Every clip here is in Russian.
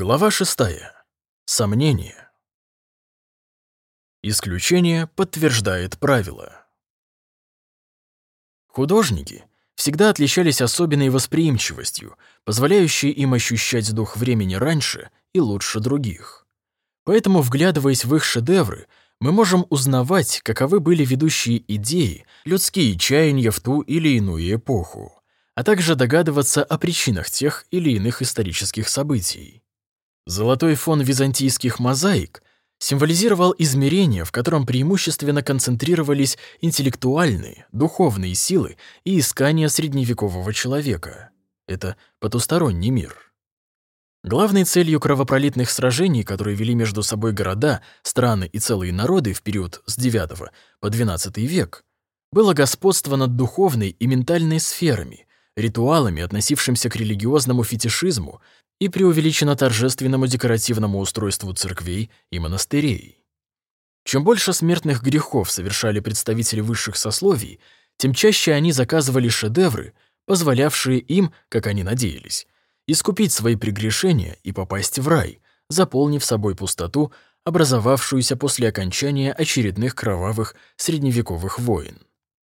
Глава шестая. Сомнение. Исключение подтверждает правило. Художники всегда отличались особенной восприимчивостью, позволяющей им ощущать дух времени раньше и лучше других. Поэтому, вглядываясь в их шедевры, мы можем узнавать, каковы были ведущие идеи, людские чаяния в ту или иную эпоху, а также догадываться о причинах тех или иных исторических событий. Золотой фон византийских мозаик символизировал измерение, в котором преимущественно концентрировались интеллектуальные, духовные силы и искания средневекового человека. Это потусторонний мир. Главной целью кровопролитных сражений, которые вели между собой города, страны и целые народы в период с IX по XII век, было господство над духовной и ментальной сферами, ритуалами, относившимся к религиозному фетишизму и преувеличенно торжественному декоративному устройству церквей и монастырей. Чем больше смертных грехов совершали представители высших сословий, тем чаще они заказывали шедевры, позволявшие им, как они надеялись, искупить свои прегрешения и попасть в рай, заполнив собой пустоту, образовавшуюся после окончания очередных кровавых средневековых войн.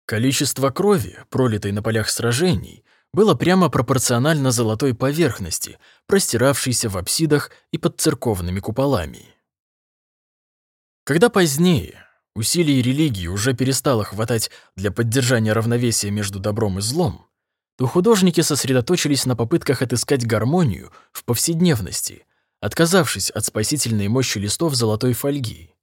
Количество крови, пролитой на полях сражений, было прямо пропорционально золотой поверхности, простиравшейся в апсидах и под церковными куполами. Когда позднее усилий религии уже перестало хватать для поддержания равновесия между добром и злом, то художники сосредоточились на попытках отыскать гармонию в повседневности, отказавшись от спасительной мощи листов золотой фольги.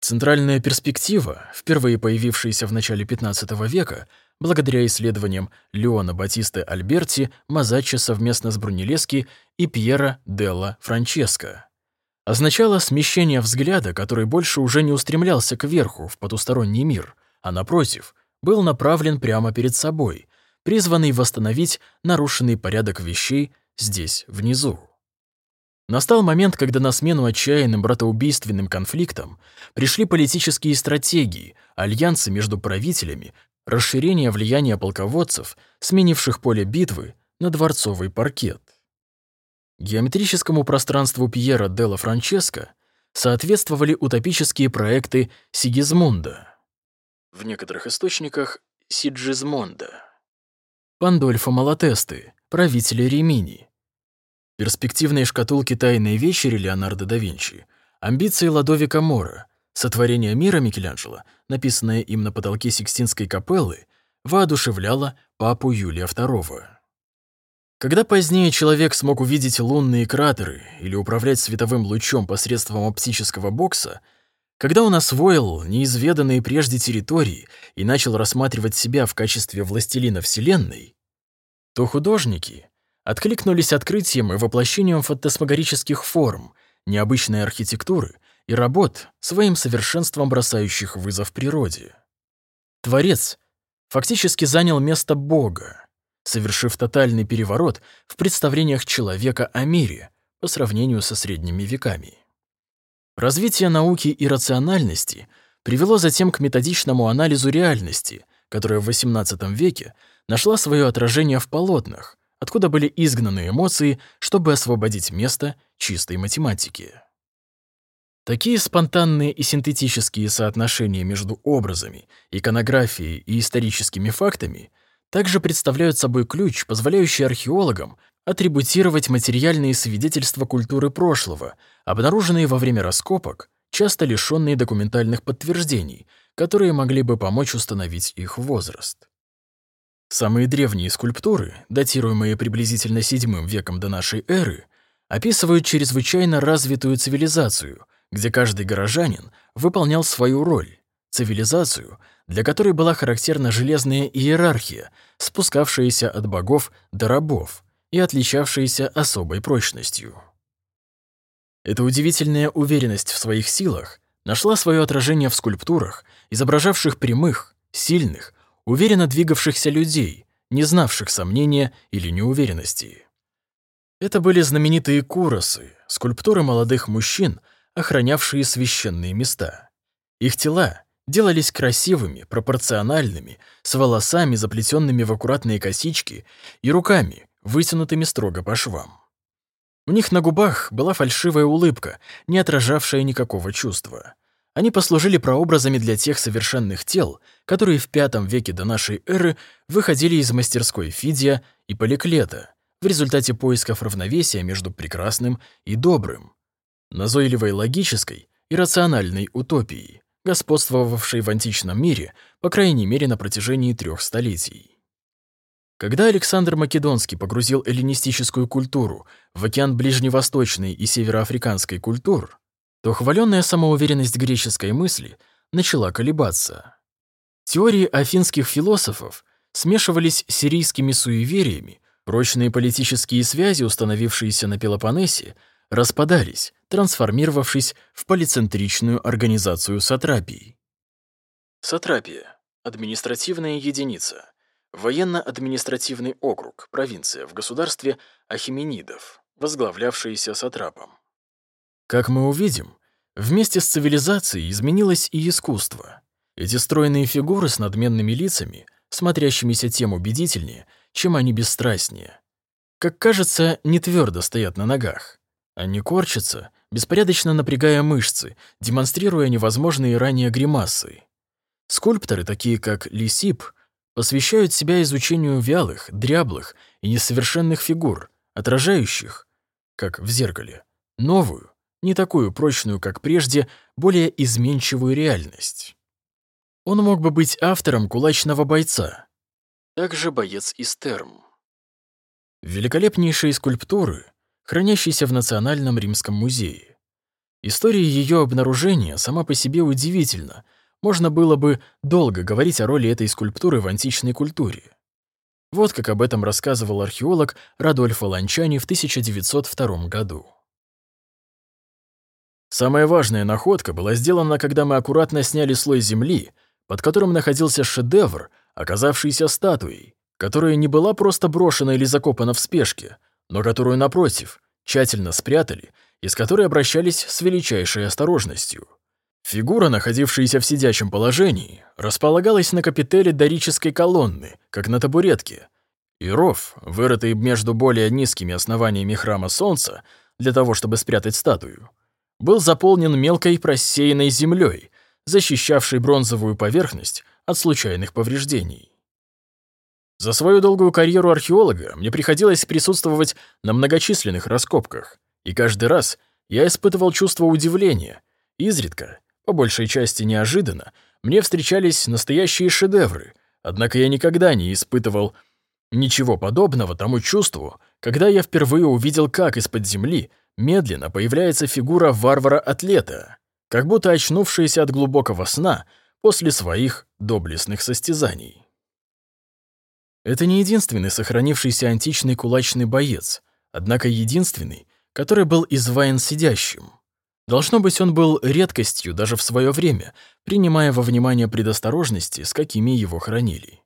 Центральная перспектива, впервые появившаяся в начале XV века, благодаря исследованиям Леона Батисты Альберти, Мазаччи совместно с Брунеллески и Пьера Делла Франческо. Означало смещение взгляда, который больше уже не устремлялся кверху, в потусторонний мир, а, напротив, был направлен прямо перед собой, призванный восстановить нарушенный порядок вещей здесь, внизу. Настал момент, когда на смену отчаянным братоубийственным конфликтам пришли политические стратегии, альянсы между правителями, расширение влияния полководцев, сменивших поле битвы на дворцовый паркет. Геометрическому пространству Пьера Делла Франческо соответствовали утопические проекты Сигизмунда. В некоторых источниках Сиджизмонда. Пандольфа Малатесты, правителя Римини. Перспективные шкатулки «Тайной вечери» Леонардо да Винчи, амбиции Ладовика Мора, Сотворение мира Микеланджело, написанное им на потолке Сикстинской капеллы, воодушевляло папу Юлия II. Когда позднее человек смог увидеть лунные кратеры или управлять световым лучом посредством оптического бокса, когда он освоил неизведанные прежде территории и начал рассматривать себя в качестве властелина Вселенной, то художники откликнулись открытием и воплощением фантасмагорических форм, необычной архитектуры и работ, своим совершенством бросающих вызов природе. Творец фактически занял место Бога, совершив тотальный переворот в представлениях человека о мире по сравнению со средними веками. Развитие науки и рациональности привело затем к методичному анализу реальности, которая в XVIII веке нашла свое отражение в полотнах, откуда были изгнаны эмоции, чтобы освободить место чистой математики. Такие спонтанные и синтетические соотношения между образами, иконографией и историческими фактами также представляют собой ключ, позволяющий археологам атрибутировать материальные свидетельства культуры прошлого, обнаруженные во время раскопок, часто лишенные документальных подтверждений, которые могли бы помочь установить их возраст. Самые древние скульптуры, датируемые приблизительно VII веком до нашей эры, описывают чрезвычайно развитую цивилизацию, где каждый горожанин выполнял свою роль, цивилизацию, для которой была характерна железная иерархия, спускавшаяся от богов до рабов и отличавшаяся особой прочностью. Эта удивительная уверенность в своих силах нашла свое отражение в скульптурах, изображавших прямых, сильных, уверенно двигавшихся людей, не знавших сомнения или неуверенности. Это были знаменитые куросы, скульптуры молодых мужчин, охранявшие священные места. Их тела делались красивыми, пропорциональными, с волосами, заплетенными в аккуратные косички, и руками, вытянутыми строго по швам. У них на губах была фальшивая улыбка, не отражавшая никакого чувства. Они послужили прообразами для тех совершенных тел, которые в V веке до нашей эры выходили из мастерской Фидия и Поликлета в результате поисков равновесия между прекрасным и добрым, назойливой логической и рациональной утопией, господствовавшей в античном мире, по крайней мере, на протяжении трех столетий. Когда Александр Македонский погрузил эллинистическую культуру в океан ближневосточной и североафриканской культур, то хваленная самоуверенность греческой мысли начала колебаться. Теории афинских философов смешивались с сирийскими суевериями, прочные политические связи, установившиеся на Пелопоннесе, распадались, трансформировавшись в полицентричную организацию сатрапий. Сатрапия – административная единица, военно-административный округ, провинция в государстве Ахименидов, возглавлявшаяся сатрапом. Как мы увидим, вместе с цивилизацией изменилось и искусство. Эти стройные фигуры с надменными лицами, смотрящимися тем убедительнее, чем они бесстрастнее. Как кажется, не твердо стоят на ногах. Они корчатся, беспорядочно напрягая мышцы, демонстрируя невозможные ранее гримасы. Скульпторы, такие как Лисип, посвящают себя изучению вялых, дряблых и несовершенных фигур, отражающих, как в зеркале, новую, не такую прочную, как прежде, более изменчивую реальность. Он мог бы быть автором «Кулачного бойца», также боец из терм. Великолепнейшие скульптуры, хранящиеся в Национальном Римском музее. История ее обнаружения сама по себе удивительна, можно было бы долго говорить о роли этой скульптуры в античной культуре. Вот как об этом рассказывал археолог Радольфо Ланчани в 1902 году. Самая важная находка была сделана, когда мы аккуратно сняли слой земли, под которым находился шедевр, оказавшийся статуей, которая не была просто брошена или закопана в спешке, но которую, напротив, тщательно спрятали и с которой обращались с величайшей осторожностью. Фигура, находившаяся в сидячем положении, располагалась на капителе дорической колонны, как на табуретке, и ров, вырытый между более низкими основаниями храма Солнца для того, чтобы спрятать статую, был заполнен мелкой просеянной землей, защищавшей бронзовую поверхность от случайных повреждений. За свою долгую карьеру археолога мне приходилось присутствовать на многочисленных раскопках, и каждый раз я испытывал чувство удивления. Изредка, по большей части неожиданно, мне встречались настоящие шедевры, однако я никогда не испытывал ничего подобного тому чувству, когда я впервые увидел, как из-под земли – медленно появляется фигура варвара-атлета, как будто очнувшаяся от глубокого сна после своих доблестных состязаний. Это не единственный сохранившийся античный кулачный боец, однако единственный, который был изваян сидящим. Должно быть, он был редкостью даже в свое время, принимая во внимание предосторожности, с какими его хранили.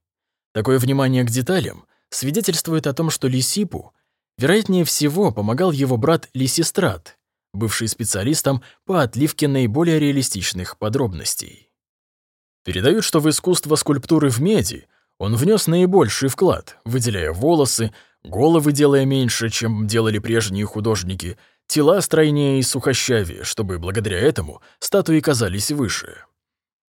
Такое внимание к деталям свидетельствует о том, что Лисипу Вероятнее всего, помогал его брат Лисистрат, бывший специалистом по отливке наиболее реалистичных подробностей. Передают, что в искусство скульптуры в меди он внес наибольший вклад, выделяя волосы, головы делая меньше, чем делали прежние художники, тела стройнее и сухощавее, чтобы благодаря этому статуи казались выше.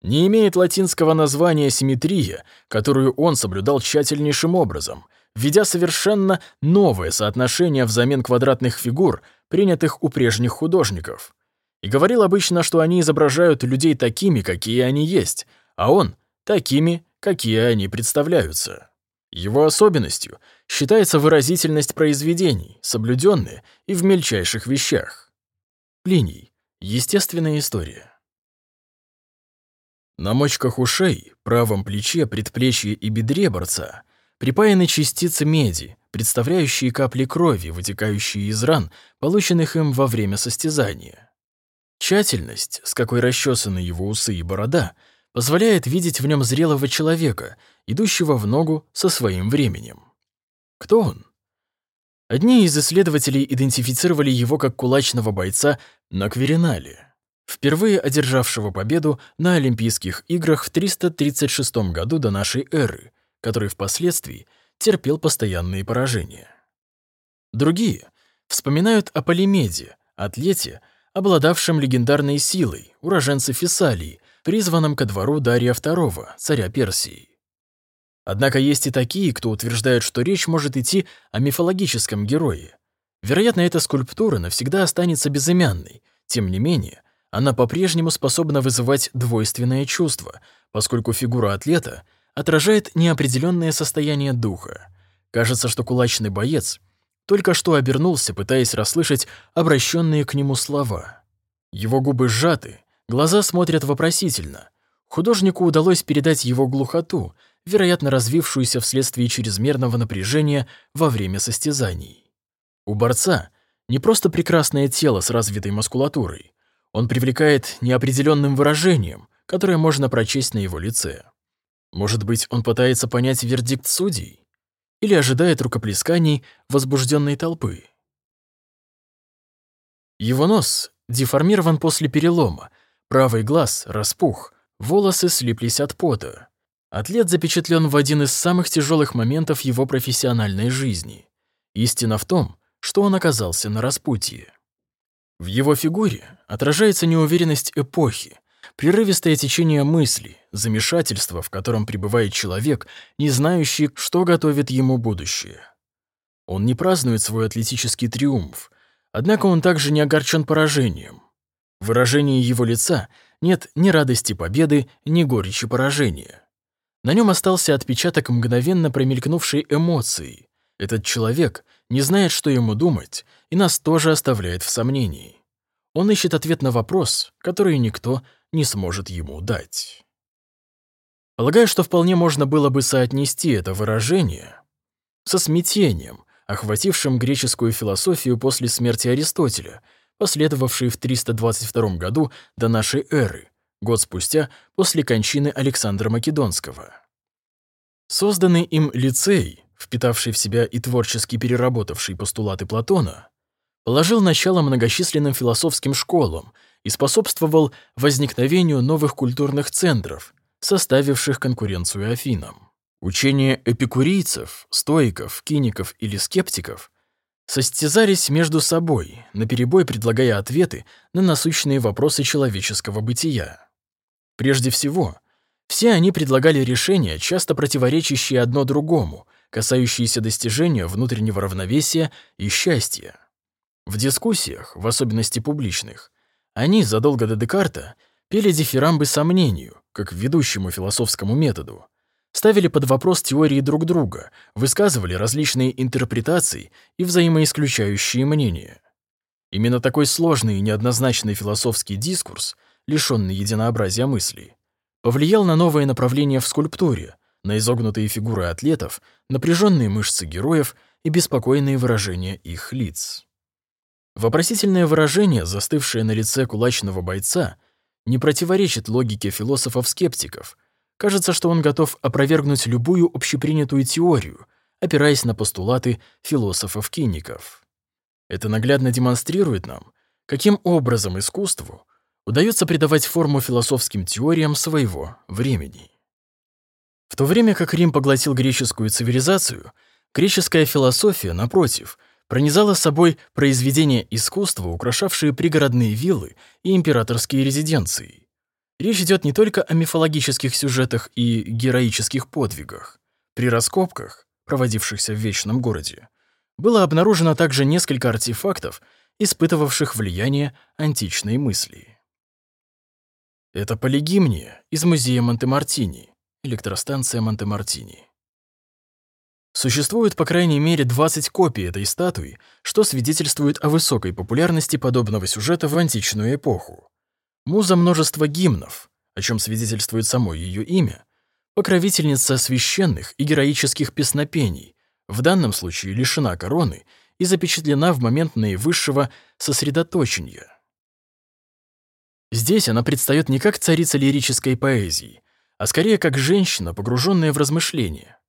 Не имеет латинского названия симметрия, которую он соблюдал тщательнейшим образом — введя совершенно новое соотношение взамен квадратных фигур, принятых у прежних художников. И говорил обычно, что они изображают людей такими, какие они есть, а он — такими, какие они представляются. Его особенностью считается выразительность произведений, соблюденные и в мельчайших вещах. Плиний. Естественная история. На мочках ушей, правом плече, предплечье и бедре борца припаяны частицы меди, представляющие капли крови, вытекающие из ран, полученных им во время состязания. Тщательность, с какой расчесаны его усы и борода, позволяет видеть в нем зрелого человека, идущего в ногу со своим временем. Кто он? Одни из исследователей идентифицировали его как кулачного бойца на Кверинале, впервые одержавшего победу на Олимпийских играх в 336 году до нашей эры, который впоследствии терпел постоянные поражения. Другие вспоминают о Полимеде, атлете, обладавшем легендарной силой, уроженце Фессалии, призванном ко двору Дария II, царя Персии. Однако есть и такие, кто утверждает, что речь может идти о мифологическом герое. Вероятно, эта скульптура навсегда останется безымянной. Тем не менее, она по-прежнему способна вызывать двойственное чувство, поскольку фигура атлета отражает неопределенное состояние духа. Кажется, что кулачный боец только что обернулся, пытаясь расслышать обращенные к нему слова. Его губы сжаты, глаза смотрят вопросительно. Художнику удалось передать его глухоту, вероятно, развившуюся вследствие чрезмерного напряжения во время состязаний. У борца не просто прекрасное тело с развитой мускулатурой, он привлекает неопределенным выражением, которое можно прочесть на его лице. Может быть, он пытается понять вердикт судей? Или ожидает рукоплесканий возбужденной толпы? Его нос деформирован после перелома, правый глаз распух, волосы слиплись от пота. Атлет запечатлен в один из самых тяжелых моментов его профессиональной жизни. Истина в том, что он оказался на распутье. В его фигуре отражается неуверенность эпохи, прерывистое течение мысли, замешательство, в котором пребывает человек, не знающий, что готовит ему будущее. Он не празднует свой атлетический триумф, однако он также не огорчен поражением. В выражении его лица нет ни радости победы, ни горечи поражения. На нем остался отпечаток мгновенно промелькнувшей эмоции. Этот человек не знает, что ему думать, и нас тоже оставляет в сомнении. Он ищет ответ на вопрос, который никто не сможет ему дать. Полагаю, что вполне можно было бы соотнести это выражение со смятением, охватившим греческую философию после смерти Аристотеля, последовавшей в 322 году до нашей эры, год спустя после кончины Александра Македонского. Созданный им лицей, впитавший в себя и творчески переработавший постулаты Платона, положил начало многочисленным философским школам и способствовал возникновению новых культурных центров, составивших конкуренцию Афинам. Учения эпикурийцев, стоиков, киников или скептиков состязались между собой, наперебой предлагая ответы на насущные вопросы человеческого бытия. Прежде всего, все они предлагали решения, часто противоречащие одно другому, касающиеся достижения внутреннего равновесия и счастья. В дискуссиях, в особенности публичных, они задолго до Декарта пели дифирамбы сомнению, как ведущему философскому методу, ставили под вопрос теории друг друга, высказывали различные интерпретации и взаимоисключающие мнения. Именно такой сложный и неоднозначный философский дискурс, лишённый единообразия мыслей, повлиял на новое направление в скульптуре, на изогнутые фигуры атлетов, напряженные мышцы героев и беспокойные выражения их лиц. Вопросительное выражение, застывшее на лице кулачного бойца, не противоречит логике философов-скептиков. Кажется, что он готов опровергнуть любую общепринятую теорию, опираясь на постулаты философов-киников. Это наглядно демонстрирует нам, каким образом искусству удается придавать форму философским теориям своего времени. В то время как Рим поглотил греческую цивилизацию, греческая философия, напротив, пронизала собой произведения искусства, украшавшие пригородные виллы и императорские резиденции. Речь идет не только о мифологических сюжетах и героических подвигах. При раскопках, проводившихся в Вечном городе, было обнаружено также несколько артефактов, испытывавших влияние античной мысли. Это полигимния из музея Монте-Мартини, электростанция Монте-Мартини. Существует по крайней мере 20 копий этой статуи, что свидетельствует о высокой популярности подобного сюжета в античную эпоху. Муза множества гимнов, о чем свидетельствует само ее имя, покровительница священных и героических песнопений, в данном случае лишена короны и запечатлена в момент наивысшего сосредоточения. Здесь она предстает не как царица лирической поэзии, а скорее как женщина, погруженная в размышления.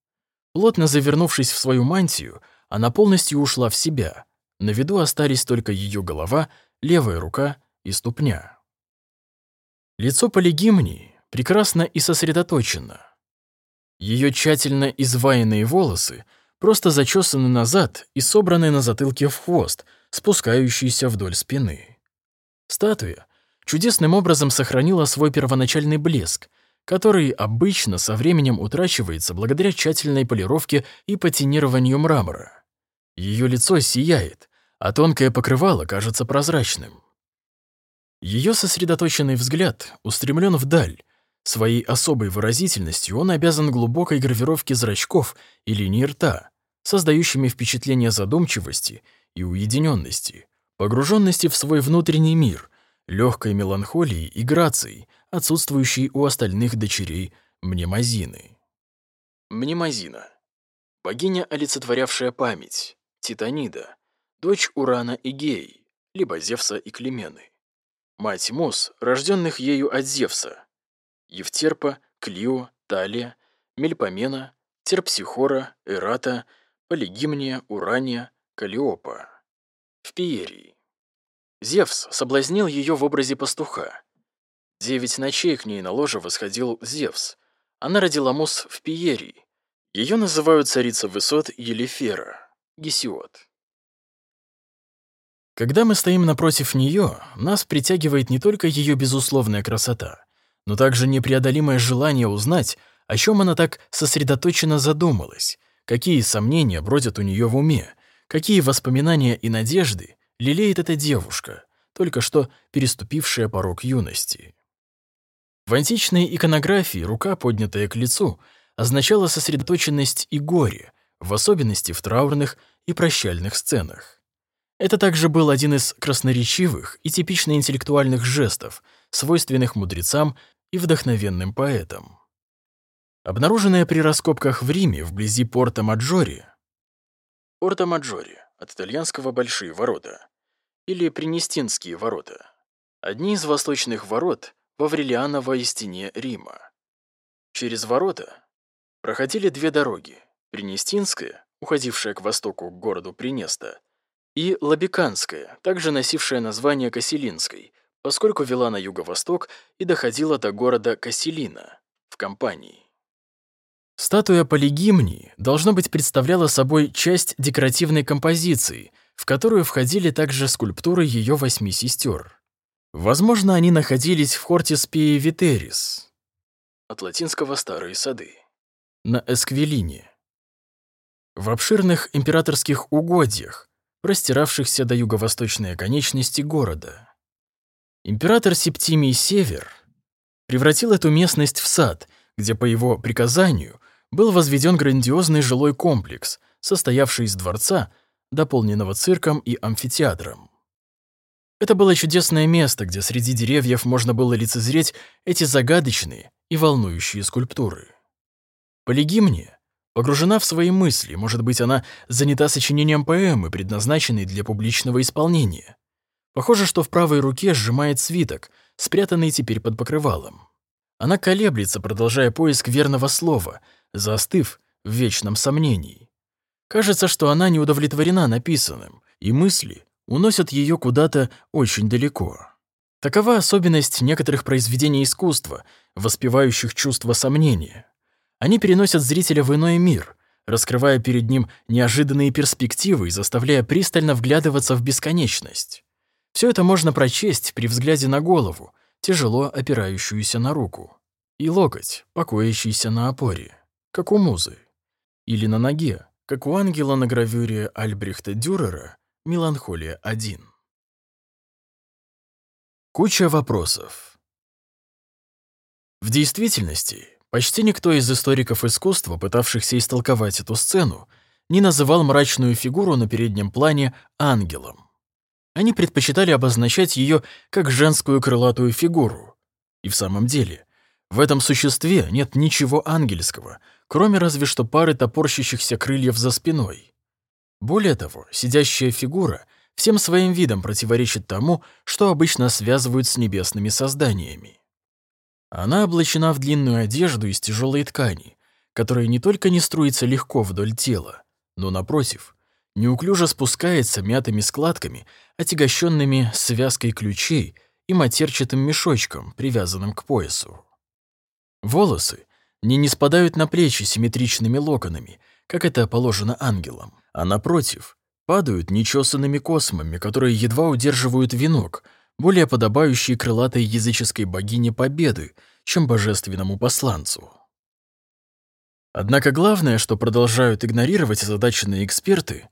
Плотно завернувшись в свою мантию, она полностью ушла в себя. На виду остались только ее голова, левая рука и ступня. Лицо полигимнии прекрасно и сосредоточено. Ее тщательно изваянные волосы просто зачесаны назад и собраны на затылке в хвост, спускающийся вдоль спины. Статуя чудесным образом сохранила свой первоначальный блеск, который обычно со временем утрачивается благодаря тщательной полировке и патинированию мрамора. Ее лицо сияет, а тонкое покрывало кажется прозрачным. Ее сосредоточенный взгляд устремлен вдаль. Своей особой выразительностью он обязан глубокой гравировке зрачков и линии рта, создающими впечатление задумчивости и уединенности, погруженности в свой внутренний мир, легкой меланхолии и грации, отсутствующей у остальных дочерей Мнемозины. Мнемозина. Богиня, олицетворявшая память, Титанида, дочь Урана и Геи, либо Зевса и Клемены. Мать Мус, рожденных ею от Зевса, Евтерпа, Клио, Талия, Мельпомена, Терпсихора, Эрата, Полигимния, Урания, Калиопа. В Пиерии. Зевс соблазнил ее в образе пастуха. Девять ночей к ней на ложе восходил Зевс. Она родила Мус в Пиерии. Ее называют царица высот Елифера, Гесиод. Когда мы стоим напротив нее, нас притягивает не только ее безусловная красота, но также непреодолимое желание узнать, о чем она так сосредоточенно задумалась, какие сомнения бродят у нее в уме, какие воспоминания и надежды лелеет эта девушка, только что переступившая порог юности. В античной иконографии рука, поднятая к лицу, означала сосредоточенность и горе, в особенности в траурных и прощальных сценах. Это также был один из красноречивых и типично интеллектуальных жестов, свойственных мудрецам и вдохновенным поэтам. Обнаруженная при раскопках в Риме вблизи порта Маджори, порта Маджори от итальянского «большие ворота» или Принестинские ворота, одни из восточных ворот в Аврелиановой стене Рима. Через ворота проходили две дороги, Принестинская, уходившая к востоку к городу Принеста, и Лабиканская, также носившая название Каселинской, поскольку вела на юго-восток и доходила до города Каселина в компании. Статуя Полигимнии, должно быть, представляла собой часть декоративной композиции, в которую входили также скульптуры ее восьми сестер. Возможно, они находились в Хортис Пии Витерис, от латинского «старые сады», на Эсквилине. В обширных императорских угодьях, простиравшихся до юго-восточной оконечности города. Император Септимий Север превратил эту местность в сад, где по его приказанию был возведен грандиозный жилой комплекс, состоявший из дворца, дополненного цирком и амфитеатром. Это было чудесное место, где среди деревьев можно было лицезреть эти загадочные и волнующие скульптуры. Полигимния Погружена в свои мысли, может быть, она занята сочинением поэмы, предназначенной для публичного исполнения. Похоже, что в правой руке сжимает свиток, спрятанный теперь под покрывалом. Она колеблется, продолжая поиск верного слова, застыв в вечном сомнении. Кажется, что она не удовлетворена написанным, и мысли уносят ее куда-то очень далеко. Такова особенность некоторых произведений искусства, воспевающих чувство сомнения. Они переносят зрителя в иной мир, раскрывая перед ним неожиданные перспективы и заставляя пристально вглядываться в бесконечность. Все это можно прочесть при взгляде на голову, тяжело опирающуюся на руку, и локоть, покоящийся на опоре, как у музы, или на ноге, как у ангела на гравюре Альбрехта Дюрера «Меланхолия-1». Куча вопросов. В действительности, Почти никто из историков искусства, пытавшихся истолковать эту сцену, не называл мрачную фигуру на переднем плане ангелом. Они предпочитали обозначать ее как женскую крылатую фигуру. И в самом деле, в этом существе нет ничего ангельского, кроме разве что пары топорщащихся крыльев за спиной. Более того, сидящая фигура всем своим видом противоречит тому, что обычно связывают с небесными созданиями. Она облачена в длинную одежду из тяжелой ткани, которая не только не струится легко вдоль тела, но, напротив, неуклюже спускается мятыми складками, отягощенными связкой ключей и матерчатым мешочком, привязанным к поясу. Волосы не не спадают на плечи симметричными локонами, как это положено ангелам, а напротив, падают нечесанными космами, которые едва удерживают венок, более подобающий крылатой языческой богине Победы, чем божественному посланцу. Однако главное, что продолжают игнорировать озадаченные эксперты,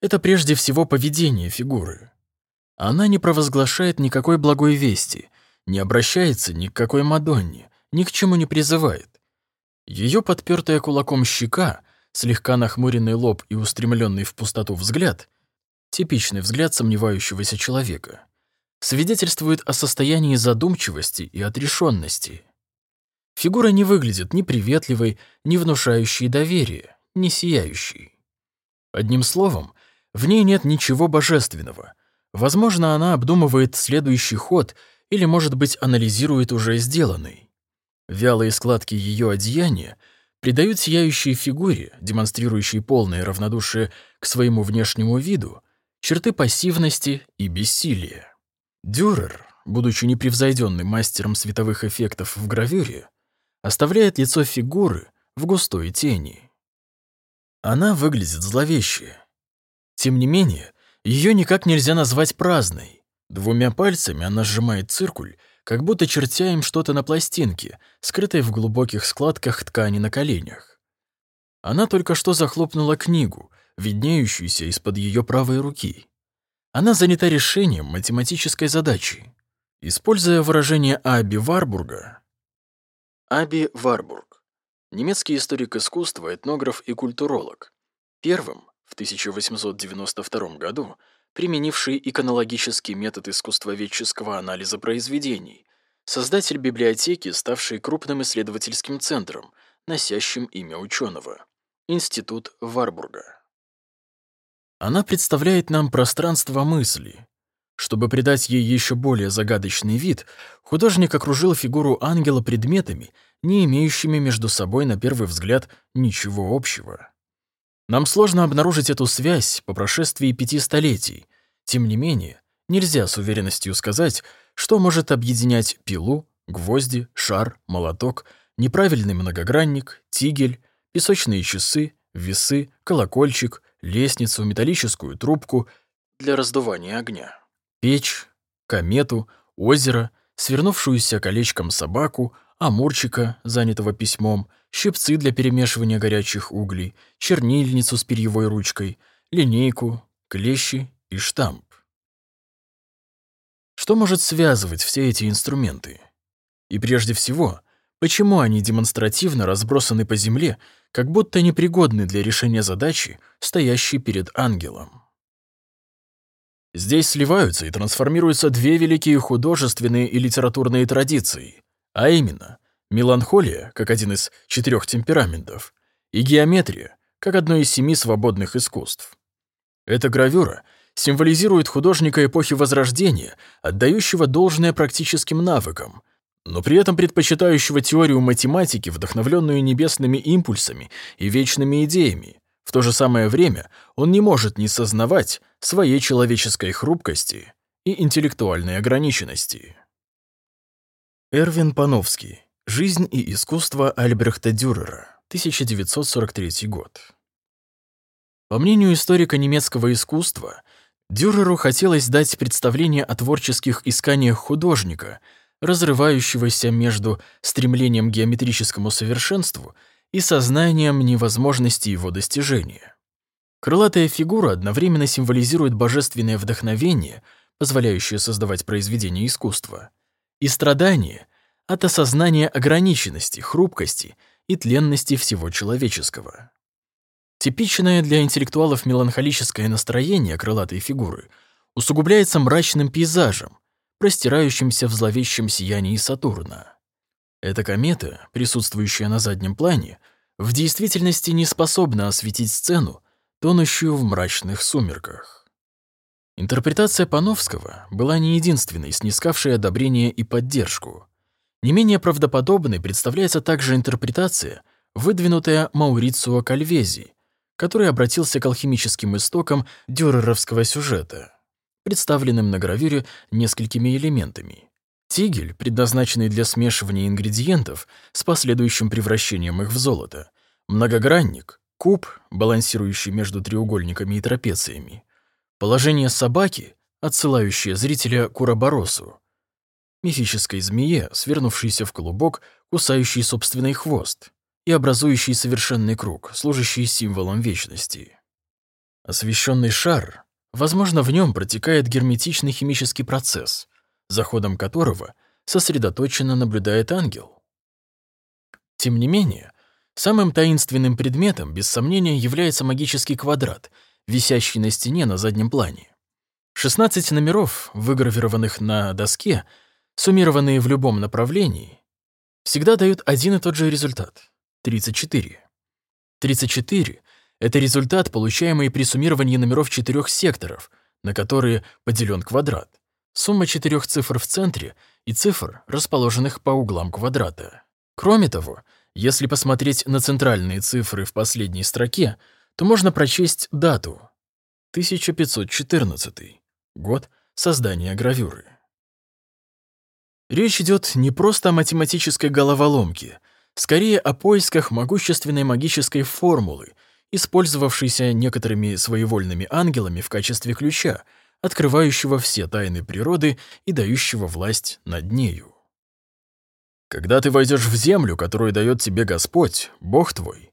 это прежде всего поведение фигуры. Она не провозглашает никакой благой вести, не обращается ни к какой Мадонне, ни к чему не призывает. Ее подпертая кулаком щека, слегка нахмуренный лоб и устремленный в пустоту взгляд, типичный взгляд сомневающегося человека, свидетельствует о состоянии задумчивости и отрешенности. Фигура не выглядит ни приветливой, ни внушающей доверие, ни сияющей. Одним словом, в ней нет ничего божественного. Возможно, она обдумывает следующий ход или, может быть, анализирует уже сделанный. Вялые складки ее одеяния придают сияющей фигуре, демонстрирующей полное равнодушие к своему внешнему виду, черты пассивности и бессилия. Дюрер, будучи непревзойденным мастером световых эффектов в гравюре, оставляет лицо фигуры в густой тени. Она выглядит зловеще. Тем не менее, ее никак нельзя назвать праздной. Двумя пальцами она сжимает циркуль, как будто чертя им что-то на пластинке, скрытой в глубоких складках ткани на коленях. Она только что захлопнула книгу, виднеющуюся из-под ее правой руки. Она занята решением математической задачи. Используя выражение Аби Варбурга, Аби Варбург, немецкий историк искусства, этнограф и культуролог, первым в 1892 году применивший иконологический метод искусствоведческого анализа произведений, создатель библиотеки, ставший крупным исследовательским центром, носящим имя ученого, Институт Варбурга. Она представляет нам пространство мысли. Чтобы придать ей еще более загадочный вид, художник окружил фигуру ангела предметами, не имеющими между собой на первый взгляд ничего общего. Нам сложно обнаружить эту связь по прошествии пяти столетий. Тем не менее, нельзя с уверенностью сказать, что может объединять пилу, гвозди, шар, молоток, неправильный многогранник, тигель, песочные часы, весы, колокольчик, лестницу, металлическую трубку для раздувания огня, печь, комету, озеро, свернувшуюся колечком собаку, амурчика, занятого письмом, щипцы для перемешивания горячих углей, чернильницу с перьевой ручкой, линейку, клещи и штамп. Что может связывать все эти инструменты? И прежде всего, почему они демонстративно разбросаны по земле, как будто непригодны для решения задачи, стоящей перед ангелом? Здесь сливаются и трансформируются две великие художественные и литературные традиции, а именно меланхолия, как один из четырех темпераментов, и геометрия, как одно из семи свободных искусств. Эта гравюра символизирует художника эпохи Возрождения, отдающего должное практическим навыкам, но при этом предпочитающего теорию математики, вдохновленную небесными импульсами и вечными идеями. В то же самое время он не может не сознавать своей человеческой хрупкости и интеллектуальной ограниченности. Эрвин Пановский Жизнь и искусство Альбрехта Дюрера, 1943 год. По мнению историка немецкого искусства, Дюреру хотелось дать представление о творческих исканиях художника, разрывающегося между стремлением к геометрическому совершенству и сознанием невозможности его достижения. Крылатая фигура одновременно символизирует божественное вдохновение, позволяющее создавать произведения искусства, и страдание — от осознания ограниченности, хрупкости и тленности всего человеческого. Типичное для интеллектуалов меланхолическое настроение крылатой фигуры усугубляется мрачным пейзажем, простирающимся в зловещем сиянии Сатурна. Эта комета, присутствующая на заднем плане, в действительности не способна осветить сцену, тонущую в мрачных сумерках. Интерпретация Пановского была не единственной, снискавшей одобрение и поддержку. Не менее правдоподобной представляется также интерпретация, выдвинутая Маурицио Кальвези, который обратился к алхимическим истокам дюреровского сюжета, представленным на гравюре несколькими элементами. Тигель, предназначенный для смешивания ингредиентов с последующим превращением их в золото, многогранник, куб, балансирующий между треугольниками и трапециями, Положение собаки, отсылающее зрителя к Ураборосу, мифической змее, свернувшейся в клубок, кусающей собственный хвост и образующий совершенный круг, служащий символом вечности. Освещенный шар, возможно, в нем протекает герметичный химический процесс, за ходом которого сосредоточенно наблюдает ангел. Тем не менее, самым таинственным предметом, без сомнения, является магический квадрат, висящий на стене на заднем плане. 16 номеров, выгравированных на доске, суммированные в любом направлении, всегда дают один и тот же результат — 34. 34 — это результат, получаемый при суммировании номеров четырех секторов, на которые поделен квадрат, сумма четырех цифр в центре и цифр, расположенных по углам квадрата. Кроме того, если посмотреть на центральные цифры в последней строке, то можно прочесть дату — 1514 год создания гравюры. Речь идет не просто о математической головоломке, скорее о поисках могущественной магической формулы, использовавшейся некоторыми своевольными ангелами в качестве ключа, открывающего все тайны природы и дающего власть над нею. Когда ты войдешь в землю, которую дает тебе Господь, Бог твой,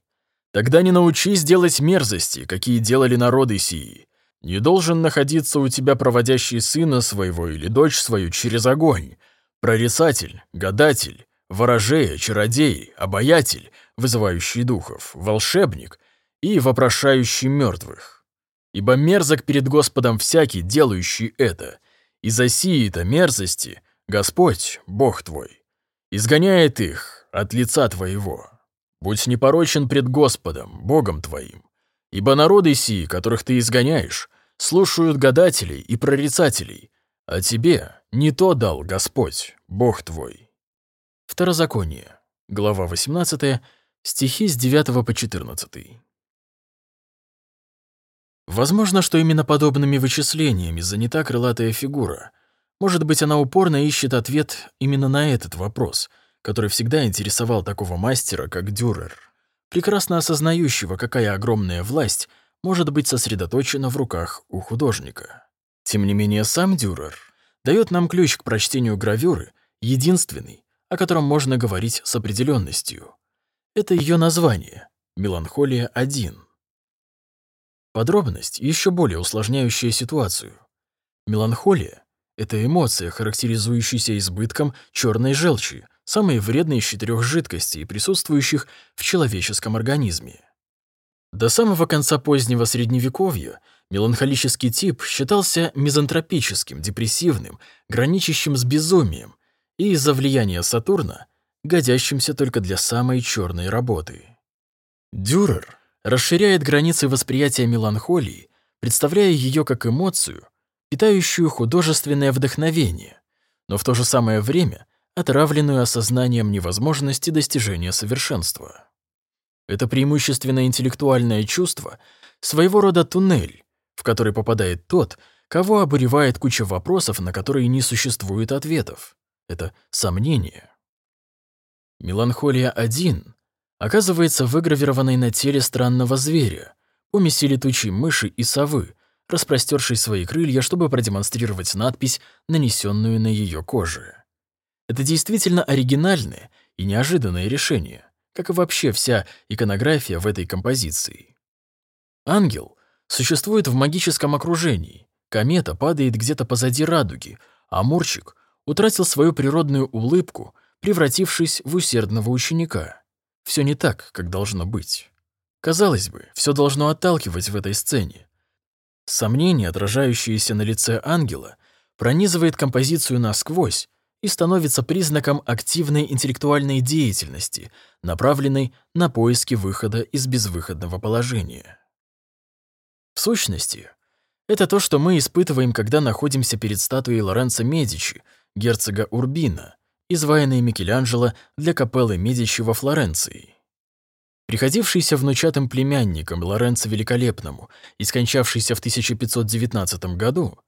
тогда не научись делать мерзости, какие делали народы сии. Не должен находиться у тебя проводящий сына своего или дочь свою через огонь, прорицатель, гадатель, ворожея, чародей, обаятель, вызывающий духов, волшебник и вопрошающий мертвых. Ибо мерзок перед Господом всякий, делающий это, и за сии-то мерзости Господь, Бог твой, изгоняет их от лица твоего. Будь непорочен пред Господом, Богом твоим, ибо народы сии, которых ты изгоняешь, слушают гадателей и прорицателей, а тебе не то дал Господь, Бог твой. Второзаконие, глава 18, стихи с 9 по 14. Возможно, что именно подобными вычислениями занята крылатая фигура. Может быть, она упорно ищет ответ именно на этот вопрос, который всегда интересовал такого мастера, как Дюрер, прекрасно осознающего, какая огромная власть может быть сосредоточена в руках у художника. Тем не менее, сам Дюрер дает нам ключ к прочтению гравюры, единственный, о котором можно говорить с определенностью. Это ее название — «Меланхолия-1». Подробность, еще более усложняющая ситуацию. Меланхолия — это эмоция, характеризующаяся избытком черной желчи, самой вредной из четырех жидкостей, присутствующих в человеческом организме. До самого конца позднего Средневековья Меланхолический тип считался мизантропическим, депрессивным, граничащим с безумием и из-за влияния Сатурна годящимся только для самой черной работы. Дюрер расширяет границы восприятия меланхолии, представляя ее как эмоцию, питающую художественное вдохновение, но в то же самое время отравленную осознанием невозможности достижения совершенства. Это преимущественно интеллектуальное чувство — своего рода туннель, в который попадает тот, кого обуревает куча вопросов, на которые не существует ответов. Это сомнение. Меланхолия-1 оказывается выгравированной на теле странного зверя, помеси летучей мыши и совы, распростершей свои крылья, чтобы продемонстрировать надпись, нанесенную на ее коже. Это действительно оригинальное и неожиданное решение, как и вообще вся иконография в этой композиции. Ангел существует в магическом окружении. Комета падает где-то позади радуги, а Мурчик утратил свою природную улыбку, превратившись в усердного ученика. Все не так, как должно быть. Казалось бы, все должно отталкивать в этой сцене. Сомнение, отражающееся на лице ангела, пронизывает композицию насквозь и становится признаком активной интеллектуальной деятельности, направленной на поиски выхода из безвыходного положения. В сущности, это то, что мы испытываем, когда находимся перед статуей Лоренцо Медичи, герцога Урбина, изваянной Микеланджело для капеллы Медичи во Флоренции. Приходившийся внучатым племянником Лоренцо Великолепному и скончавшийся в 1519 году,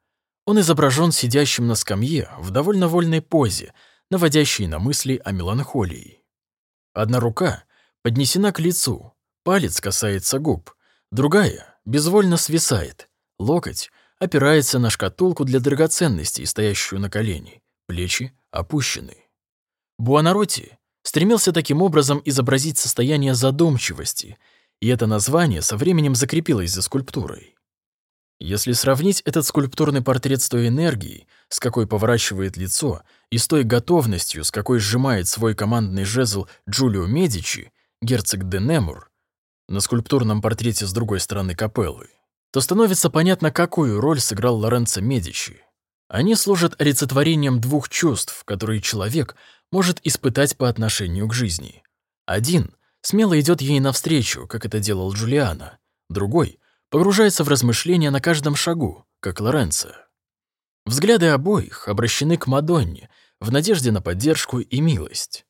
он изображен сидящим на скамье в довольно вольной позе, наводящей на мысли о меланхолии. Одна рука поднесена к лицу, палец касается губ, другая безвольно свисает, локоть опирается на шкатулку для драгоценностей, стоящую на колени, плечи опущены. Буонаротти стремился таким образом изобразить состояние задумчивости, и это название со временем закрепилось за скульптурой. Если сравнить этот скульптурный портрет с той энергией, с какой поворачивает лицо, и с той готовностью, с какой сжимает свой командный жезл Джулио Медичи, герцог де Немур, на скульптурном портрете с другой стороны капеллы, то становится понятно, какую роль сыграл Лоренцо Медичи. Они служат олицетворением двух чувств, которые человек может испытать по отношению к жизни. Один смело идет ей навстречу, как это делал Джулиана, другой погружается в размышления на каждом шагу, как Лоренцо. Взгляды обоих обращены к Мадонне в надежде на поддержку и милость.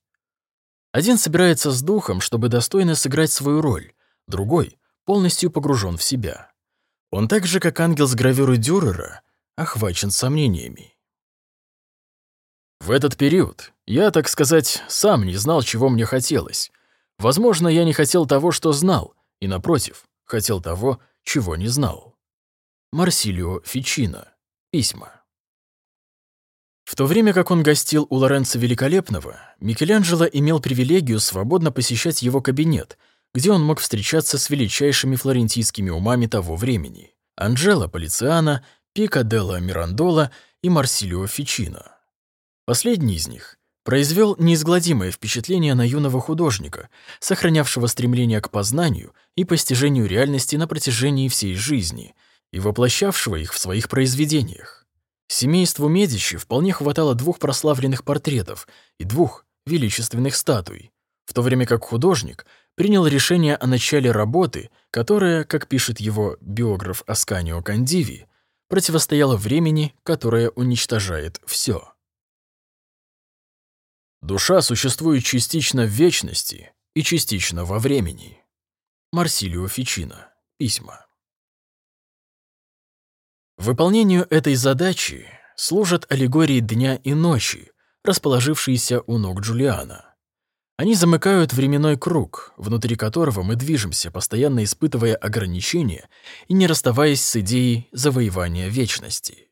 Один собирается с духом, чтобы достойно сыграть свою роль, другой полностью погружен в себя. Он так же, как ангел с гравюры Дюрера, охвачен сомнениями. В этот период я, так сказать, сам не знал, чего мне хотелось. Возможно, я не хотел того, что знал, и, напротив, хотел того, чего не знал. Марсилио Фичино. Письма. В то время как он гостил у Лоренцо Великолепного, Микеланджело имел привилегию свободно посещать его кабинет, где он мог встречаться с величайшими флорентийскими умами того времени – Анджело Полициано, Пико делла Мирандола и Марсилио Фичино. Последний из них произвел неизгладимое впечатление на юного художника, сохранявшего стремление к познанию и постижению реальности на протяжении всей жизни и воплощавшего их в своих произведениях. Семейству Медичи вполне хватало двух прославленных портретов и двух величественных статуй, в то время как художник принял решение о начале работы, которая, как пишет его биограф Асканио Кандиви, противостояла времени, которое уничтожает все. Душа существует частично в вечности и частично во времени. Марсилио Фичино. Письма. Выполнению этой задачи служат аллегории дня и ночи, расположившиеся у ног Джулиана. Они замыкают временной круг, внутри которого мы движемся, постоянно испытывая ограничения и не расставаясь с идеей завоевания вечности.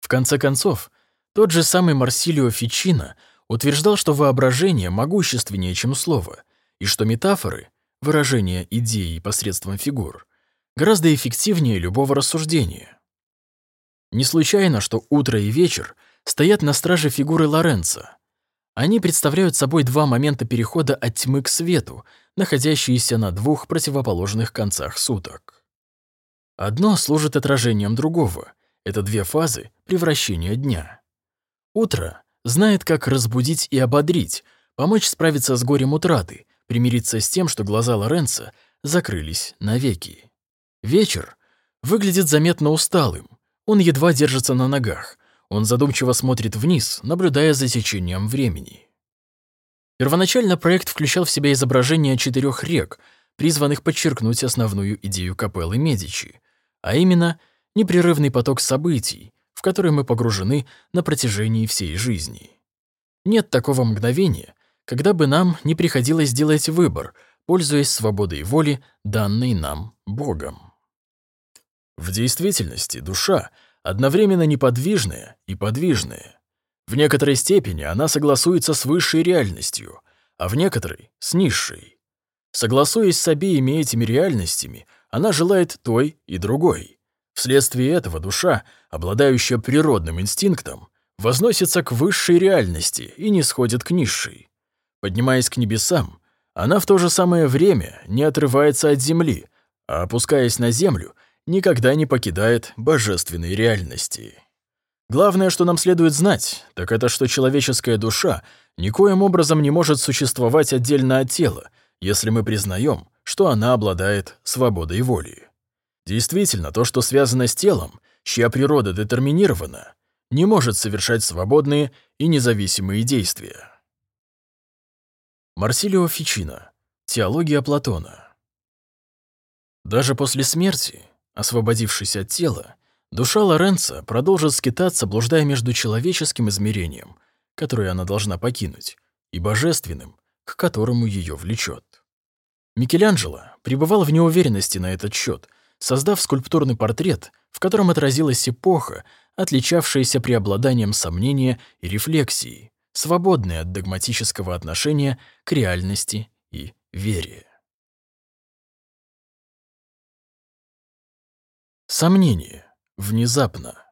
В конце концов, тот же самый Марсилио Фичино утверждал, что воображение могущественнее, чем слово, и что метафоры, выражение идеи посредством фигур, гораздо эффективнее любого рассуждения. Не случайно, что утро и вечер стоят на страже фигуры Лоренцо. Они представляют собой два момента перехода от тьмы к свету, находящиеся на двух противоположных концах суток. Одно служит отражением другого. Это две фазы превращения дня. Утро знает, как разбудить и ободрить, помочь справиться с горем утраты, примириться с тем, что глаза Лоренца закрылись навеки. Вечер выглядит заметно усталым. Он едва держится на ногах. Он задумчиво смотрит вниз, наблюдая за течением времени. Первоначально проект включал в себя изображение четырех рек, призванных подчеркнуть основную идею капеллы Медичи, а именно непрерывный поток событий, в который мы погружены на протяжении всей жизни. Нет такого мгновения, когда бы нам не приходилось делать выбор, пользуясь свободой воли, данной нам Богом. В действительности душа одновременно неподвижная и подвижная. В некоторой степени она согласуется с высшей реальностью, а в некоторой — с низшей. Согласуясь с обеими этими реальностями, она желает той и другой. Вследствие этого душа, обладающая природным инстинктом, возносится к высшей реальности и не сходит к низшей. Поднимаясь к небесам, она в то же самое время не отрывается от земли, а опускаясь на землю, никогда не покидает божественной реальности. Главное, что нам следует знать, так это что человеческая душа никоим образом не может существовать отдельно от тела, если мы признаем, что она обладает свободой воли. Действительно, то, что связано с телом, чья природа детерминирована, не может совершать свободные и независимые действия. Марсилио Фичино. Теология Платона. Даже после смерти Освободившись от тела, душа Лоренца продолжит скитаться, блуждая между человеческим измерением, которое она должна покинуть, и божественным, к которому ее влечет. Микеланджело пребывал в неуверенности на этот счет, создав скульптурный портрет, в котором отразилась эпоха, отличавшаяся преобладанием сомнения и рефлексии, свободная от догматического отношения к реальности и вере. Сомнение. Внезапно.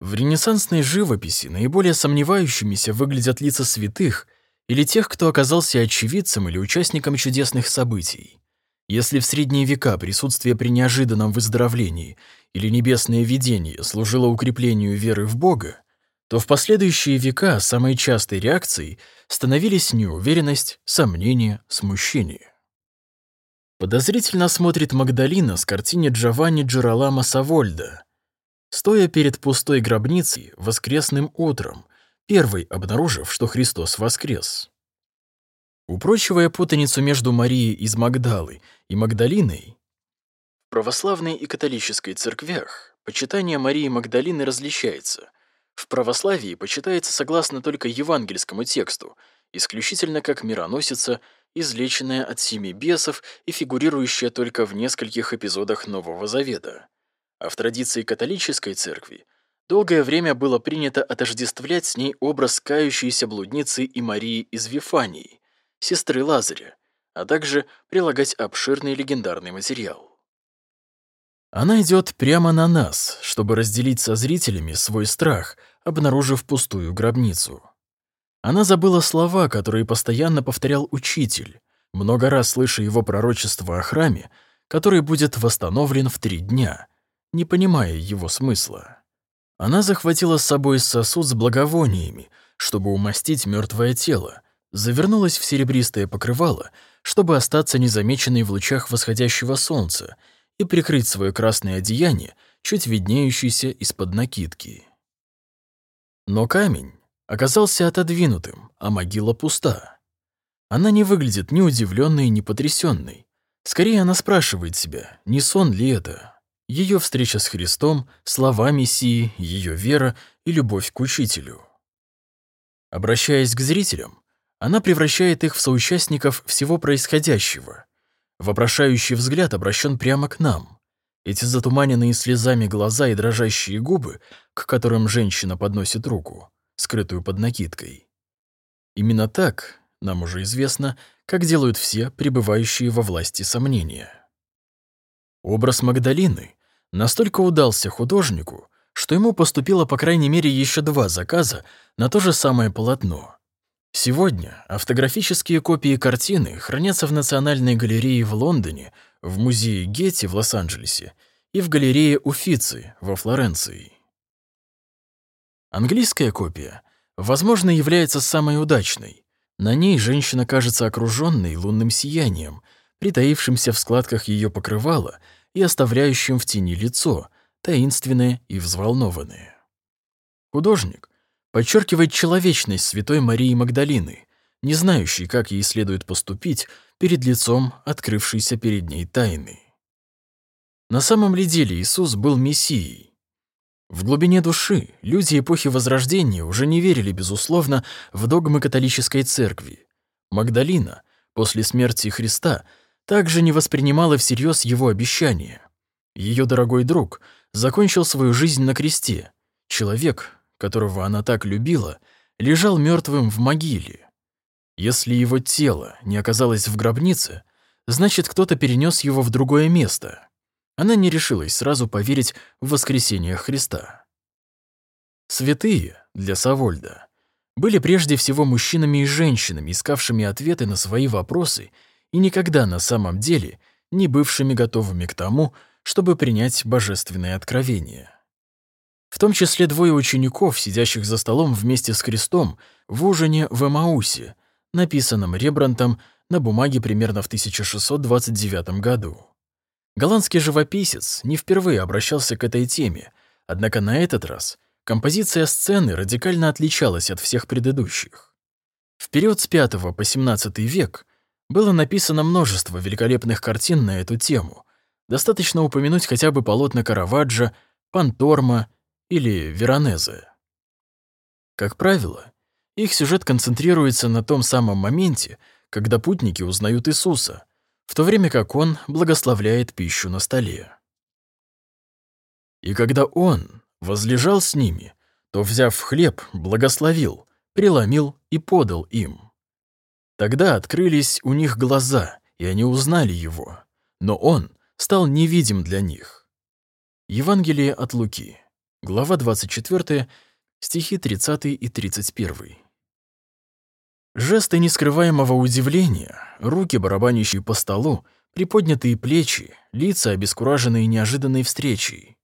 В ренессансной живописи наиболее сомневающимися выглядят лица святых или тех, кто оказался очевидцем или участником чудесных событий. Если в средние века присутствие при неожиданном выздоровлении или небесное видение служило укреплению веры в Бога, то в последующие века самой частой реакцией становились неуверенность, сомнение, смущение. Подозрительно смотрит Магдалина с картине Джованни Джералама Савольда, Стоя перед пустой гробницей воскресным утром, первый обнаружив, что Христос воскрес. Упрочивая путаницу между Марией из Магдалы и Магдалиной, в православной и католической церквях почитание Марии Магдалины различается. В православии почитается согласно только евангельскому тексту, исключительно как мироносица, излеченная от семи бесов и фигурирующая только в нескольких эпизодах Нового Завета а в традиции католической церкви долгое время было принято отождествлять с ней образ кающейся блудницы и Марии из Вифании, сестры Лазаря, а также прилагать обширный легендарный материал. Она идет прямо на нас, чтобы разделить со зрителями свой страх, обнаружив пустую гробницу. Она забыла слова, которые постоянно повторял учитель, много раз слыша его пророчество о храме, который будет восстановлен в три дня — не понимая его смысла. Она захватила с собой сосуд с благовониями, чтобы умастить мертвое тело, завернулась в серебристое покрывало, чтобы остаться незамеченной в лучах восходящего солнца и прикрыть свое красное одеяние, чуть виднеющееся из-под накидки. Но камень оказался отодвинутым, а могила пуста. Она не выглядит ни удивленной, ни потрясенной. Скорее она спрашивает себя, не сон ли это. Ее встреча с Христом, слова Мессии, ее вера и любовь к учителю. Обращаясь к зрителям, она превращает их в соучастников всего происходящего. Вопрошающий взгляд обращен прямо к нам. Эти затуманенные слезами глаза и дрожащие губы, к которым женщина подносит руку, скрытую под накидкой. Именно так, нам уже известно, как делают все, пребывающие во власти сомнения. Образ Магдалины настолько удался художнику, что ему поступило по крайней мере еще два заказа на то же самое полотно. Сегодня автографические копии картины хранятся в Национальной галерее в Лондоне, в музее Гетти в Лос-Анджелесе и в галерее Уффици во Флоренции. Английская копия, возможно, является самой удачной. На ней женщина кажется окруженной лунным сиянием, притаившимся в складках ее покрывала — и оставляющим в тени лицо, таинственное и взволнованное. Художник подчеркивает человечность святой Марии Магдалины, не знающей, как ей следует поступить перед лицом открывшейся перед ней тайны. На самом ли деле Иисус был Мессией? В глубине души люди эпохи Возрождения уже не верили, безусловно, в догмы католической церкви. Магдалина после смерти Христа также не воспринимала всерьез его обещания. Ее дорогой друг закончил свою жизнь на кресте. Человек, которого она так любила, лежал мертвым в могиле. Если его тело не оказалось в гробнице, значит, кто-то перенес его в другое место. Она не решилась сразу поверить в воскресение Христа. Святые для Савольда были прежде всего мужчинами и женщинами, искавшими ответы на свои вопросы и никогда на самом деле не бывшими готовыми к тому, чтобы принять божественное откровение. В том числе двое учеников, сидящих за столом вместе с крестом в ужине в Эмаусе, написанном Рембрандтом на бумаге примерно в 1629 году. Голландский живописец не впервые обращался к этой теме, однако на этот раз композиция сцены радикально отличалась от всех предыдущих. В период с V по XVII век было написано множество великолепных картин на эту тему. Достаточно упомянуть хотя бы полотна Караваджо, Панторма или Веронезе. Как правило, их сюжет концентрируется на том самом моменте, когда путники узнают Иисуса. в то время как он благословляет пищу на столе. И когда он возлежал с ними, то, взяв хлеб, благословил, преломил и подал им. Тогда открылись у них глаза, и они узнали его, но он стал невидим для них. Евангелие от Луки, глава 24, стихи 30 и 31. Жесты нескрываемого удивления, руки, барабанящие по столу, приподнятые плечи, лица, обескураженные неожиданной встречей.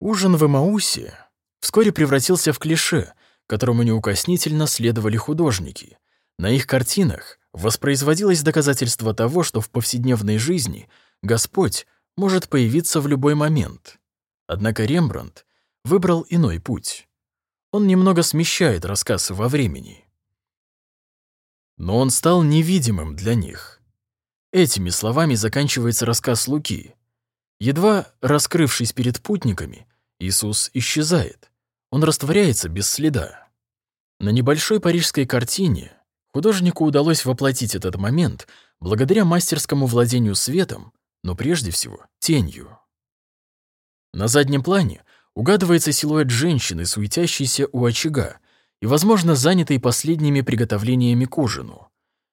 Ужин в Эмаусе вскоре превратился в клише, которому неукоснительно следовали художники. На их картинах воспроизводилось доказательство того, что в повседневной жизни Господь может появиться в любой момент. Однако Рембрандт выбрал иной путь. Он немного смещает рассказ во времени. Но он стал невидимым для них. Этими словами заканчивается рассказ Луки. Едва раскрывшись перед путниками, Иисус исчезает. Он растворяется без следа. На небольшой парижской картине художнику удалось воплотить этот момент благодаря мастерскому владению светом, но прежде всего тенью. На заднем плане угадывается силуэт женщины, суетящейся у очага, и, возможно, занятой последними приготовлениями к ужину.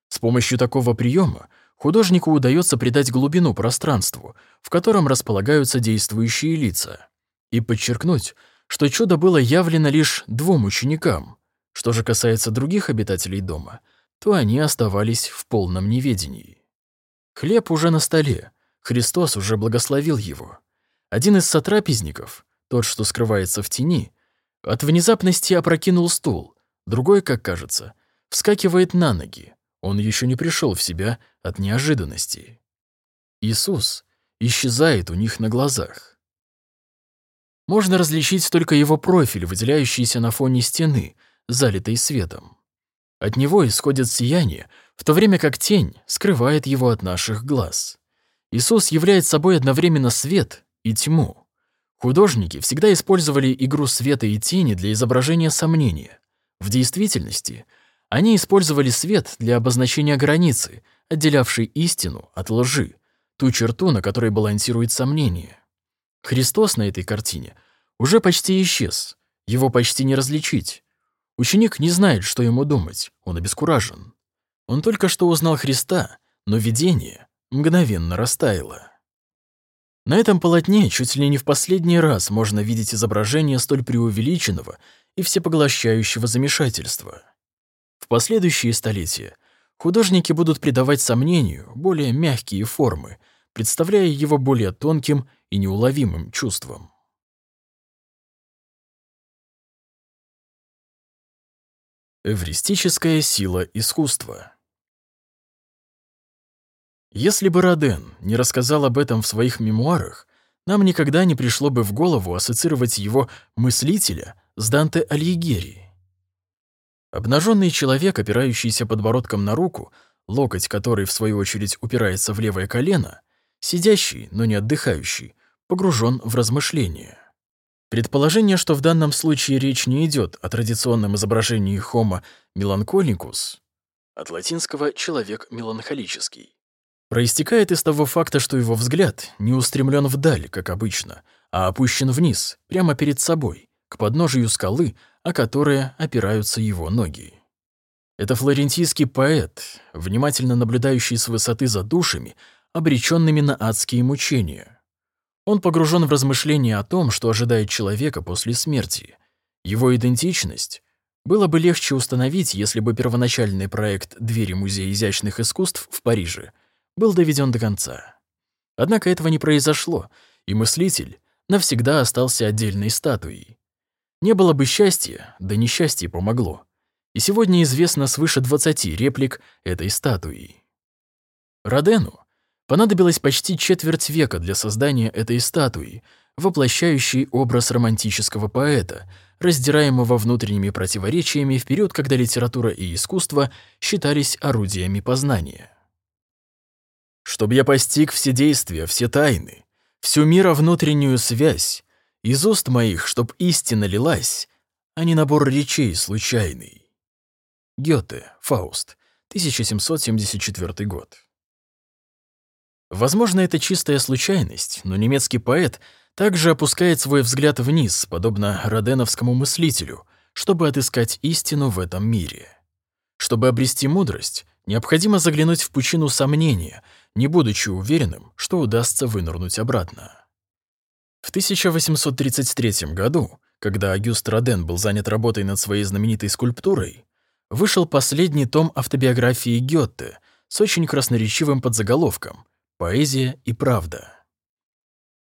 С помощью такого приема художнику удается придать глубину пространству, в котором располагаются действующие лица, и подчеркнуть, что чудо было явлено лишь двум ученикам. Что же касается других обитателей дома, то они оставались в полном неведении. Хлеб уже на столе, Христос уже благословил его. Один из сотрапезников, тот, что скрывается в тени, от внезапности опрокинул стул, другой, как кажется, вскакивает на ноги. Он еще не пришел в себя от неожиданности. Иисус исчезает у них на глазах. Можно различить только его профиль, выделяющийся на фоне стены, залитой светом. От него исходит сияние, в то время как тень скрывает его от наших глаз. Иисус являет собой одновременно свет и тьму. Художники всегда использовали игру света и тени для изображения сомнения. В действительности они использовали свет для обозначения границы, отделявшей истину от лжи, ту черту, на которой балансирует сомнение. Христос на этой картине уже почти исчез, его почти не различить. Ученик не знает, что ему думать, он обескуражен. Он только что узнал Христа, но видение мгновенно растаяло. На этом полотне чуть ли не в последний раз можно видеть изображение столь преувеличенного и всепоглощающего замешательства. В последующие столетия художники будут придавать сомнению более мягкие формы, представляя его более тонким и неуловимым чувством. Эвристическая сила искусства если бы Роден не рассказал об этом в своих мемуарах, нам никогда не пришло бы в голову ассоциировать его мыслителя с Данте Альегери. Обнаженный человек, опирающийся подбородком на руку, локоть которой, в свою очередь, упирается в левое колено, сидящий, но не отдыхающий, погружен в размышления. Предположение, что в данном случае речь не идет о традиционном изображении Homo melancholicus, от латинского «человек меланхолический», проистекает из того факта, что его взгляд не устремлен вдаль, как обычно, а опущен вниз, прямо перед собой, к подножию скалы, о которые опираются его ноги. Это флорентийский поэт, внимательно наблюдающий с высоты за душами, обреченными на адские мучения. Он погружен в размышления о том, что ожидает человека после смерти. Его идентичность было бы легче установить, если бы первоначальный проект «Двери Музея изящных искусств» в Париже – был доведен до конца. Однако этого не произошло, и мыслитель навсегда остался отдельной статуей. Не было бы счастья, да несчастье помогло. И сегодня известно свыше 20 реплик этой статуи. Родену понадобилось почти четверть века для создания этой статуи, воплощающей образ романтического поэта, раздираемого внутренними противоречиями в период, когда литература и искусство считались орудиями познания чтобы я постиг все действия, все тайны, всю мира внутреннюю связь, из уст моих, чтоб истина лилась, а не набор речей случайный. Гёте, Фауст, 1774 год. Возможно, это чистая случайность, но немецкий поэт также опускает свой взгляд вниз, подобно роденовскому мыслителю, чтобы отыскать истину в этом мире. Чтобы обрести мудрость, необходимо заглянуть в пучину сомнения, не будучи уверенным, что удастся вынырнуть обратно. В 1833 году, когда Агюст Роден был занят работой над своей знаменитой скульптурой, вышел последний том автобиографии Гёте с очень красноречивым подзаголовком «Поэзия и правда».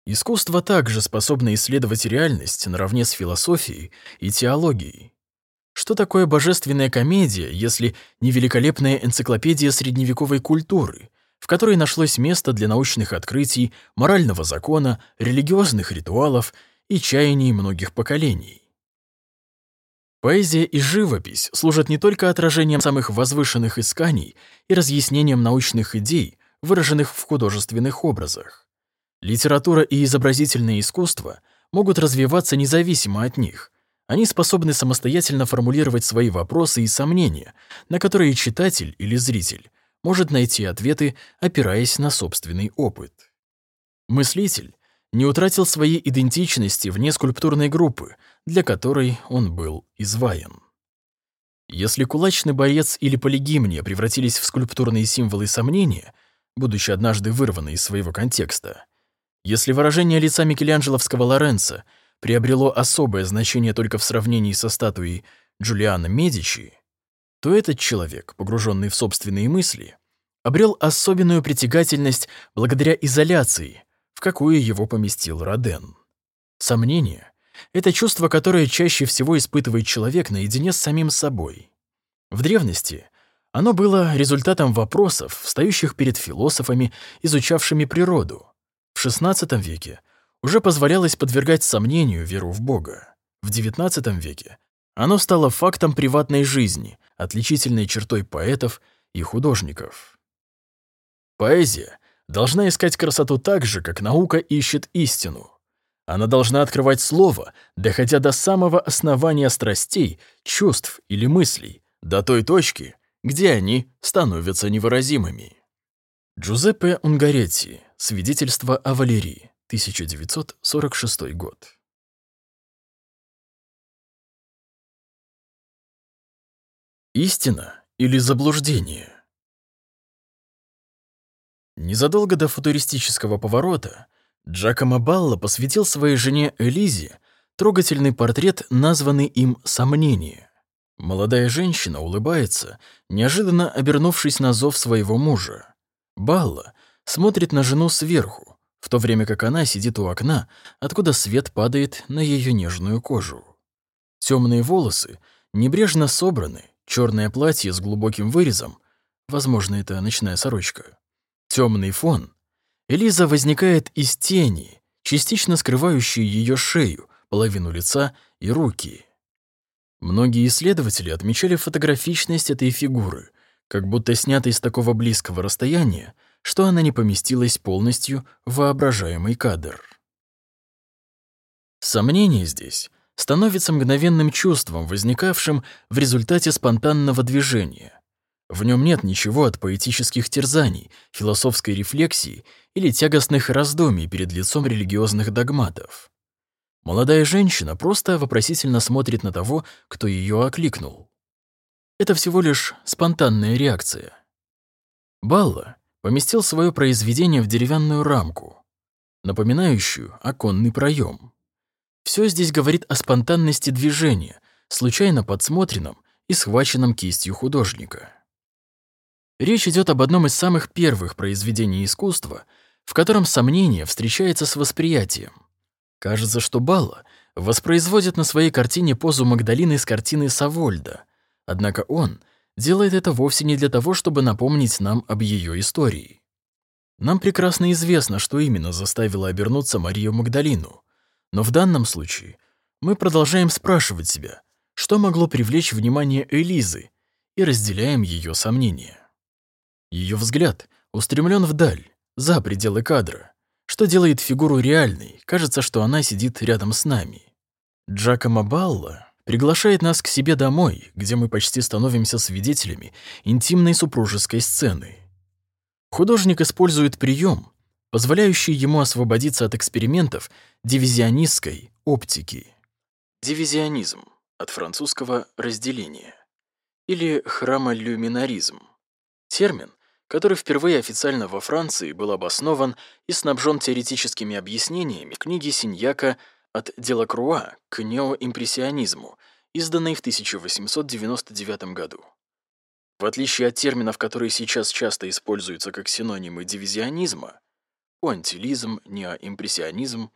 Искусство также способно исследовать реальность наравне с философией и теологией. Что такое божественная комедия, если не великолепная энциклопедия средневековой культуры, в которой нашлось место для научных открытий, морального закона, религиозных ритуалов и чаяний многих поколений? Поэзия и живопись служат не только отражением самых возвышенных исканий и разъяснением научных идей, выраженных в художественных образах. Литература и изобразительное искусство могут развиваться независимо от них. Они способны самостоятельно формулировать свои вопросы и сомнения, на которые читатель или зритель может найти ответы, опираясь на собственный опыт. Мыслитель не утратил своей идентичности вне скульптурной группы, для которой он был изваян. Если кулачный боец или полигимния превратились в скульптурные символы сомнения, будучи однажды вырваны из своего контекста, если выражение лица Микеланджеловского Лоренцо приобрело особое значение только в сравнении со статуей Джулиана Медичи, то этот человек, погруженный в собственные мысли, обрел особенную притягательность благодаря изоляции, в какую его поместил Роден. Сомнение это чувство, которое чаще всего испытывает человек наедине с самим собой. В древности оно было результатом вопросов, встающих перед философами, изучавшими природу. В XVI веке уже позволялось подвергать сомнению веру в Бога. В XIX веке оно стало фактом приватной жизни, отличительной чертой поэтов и художников. Поэзия должна искать красоту так же, как наука ищет истину. Она должна открывать слово, доходя до самого основания страстей, чувств или мыслей, до той точки, где они становятся невыразимыми. Джузеппе Унгаретти. Свидетельство о Валерии. 1946 год. Истина или заблуждение? Незадолго до футуристического поворота Джакомо Балло посвятил своей жене Элизе трогательный портрет, названный им «Сомнение». Молодая женщина улыбается, неожиданно обернувшись на зов своего мужа. Балла смотрит на жену сверху, в то время как она сидит у окна, откуда свет падает на ее нежную кожу. Темные волосы небрежно собраны, черное платье с глубоким вырезом, возможно, это ночная сорочка. Темный фон Элиза возникает из тени, частично скрывающей ее шею, половину лица и руки. Многие исследователи отмечали фотографичность этой фигуры, как будто снятой с такого близкого расстояния, что она не поместилась полностью в воображаемый кадр. Сомнение здесь становится мгновенным чувством, возникавшим в результате спонтанного движения. В нем нет ничего от поэтических терзаний, философской рефлексии или тягостных раздумий перед лицом религиозных догматов. Молодая женщина просто вопросительно смотрит на того, кто ее окликнул. Это всего лишь спонтанная реакция. Балла поместил свое произведение в деревянную рамку, напоминающую оконный проем. Все здесь говорит о спонтанности движения, случайно подсмотренном и схваченном кистью художника. Речь идет об одном из самых первых произведений искусства, в котором сомнение встречается с восприятием. Кажется, что Балла воспроизводит на своей картине позу Магдалины с картины Савольда, однако он делает это вовсе не для того, чтобы напомнить нам об ее истории. Нам прекрасно известно, что именно заставило обернуться Марию Магдалину, но в данном случае мы продолжаем спрашивать себя, что могло привлечь внимание Элизы, и разделяем ее сомнения. Ее взгляд устремлен вдаль, за пределы кадра, что делает фигуру реальной, кажется, что она сидит рядом с нами. Джакомо Балла приглашает нас к себе домой, где мы почти становимся свидетелями интимной супружеской сцены. Художник использует прием, позволяющий ему освободиться от экспериментов дивизионистской оптики. Дивизионизм от французского «разделение» или храмолюминаризм. Термин, который впервые официально во Франции был обоснован и снабжен теоретическими объяснениями книги Синьяка «От Делакруа к неоимпрессионизму», изданной в 1899 году. В отличие от терминов, которые сейчас часто используются как синонимы дивизионизма, пуантилизм, неоимпрессионизм,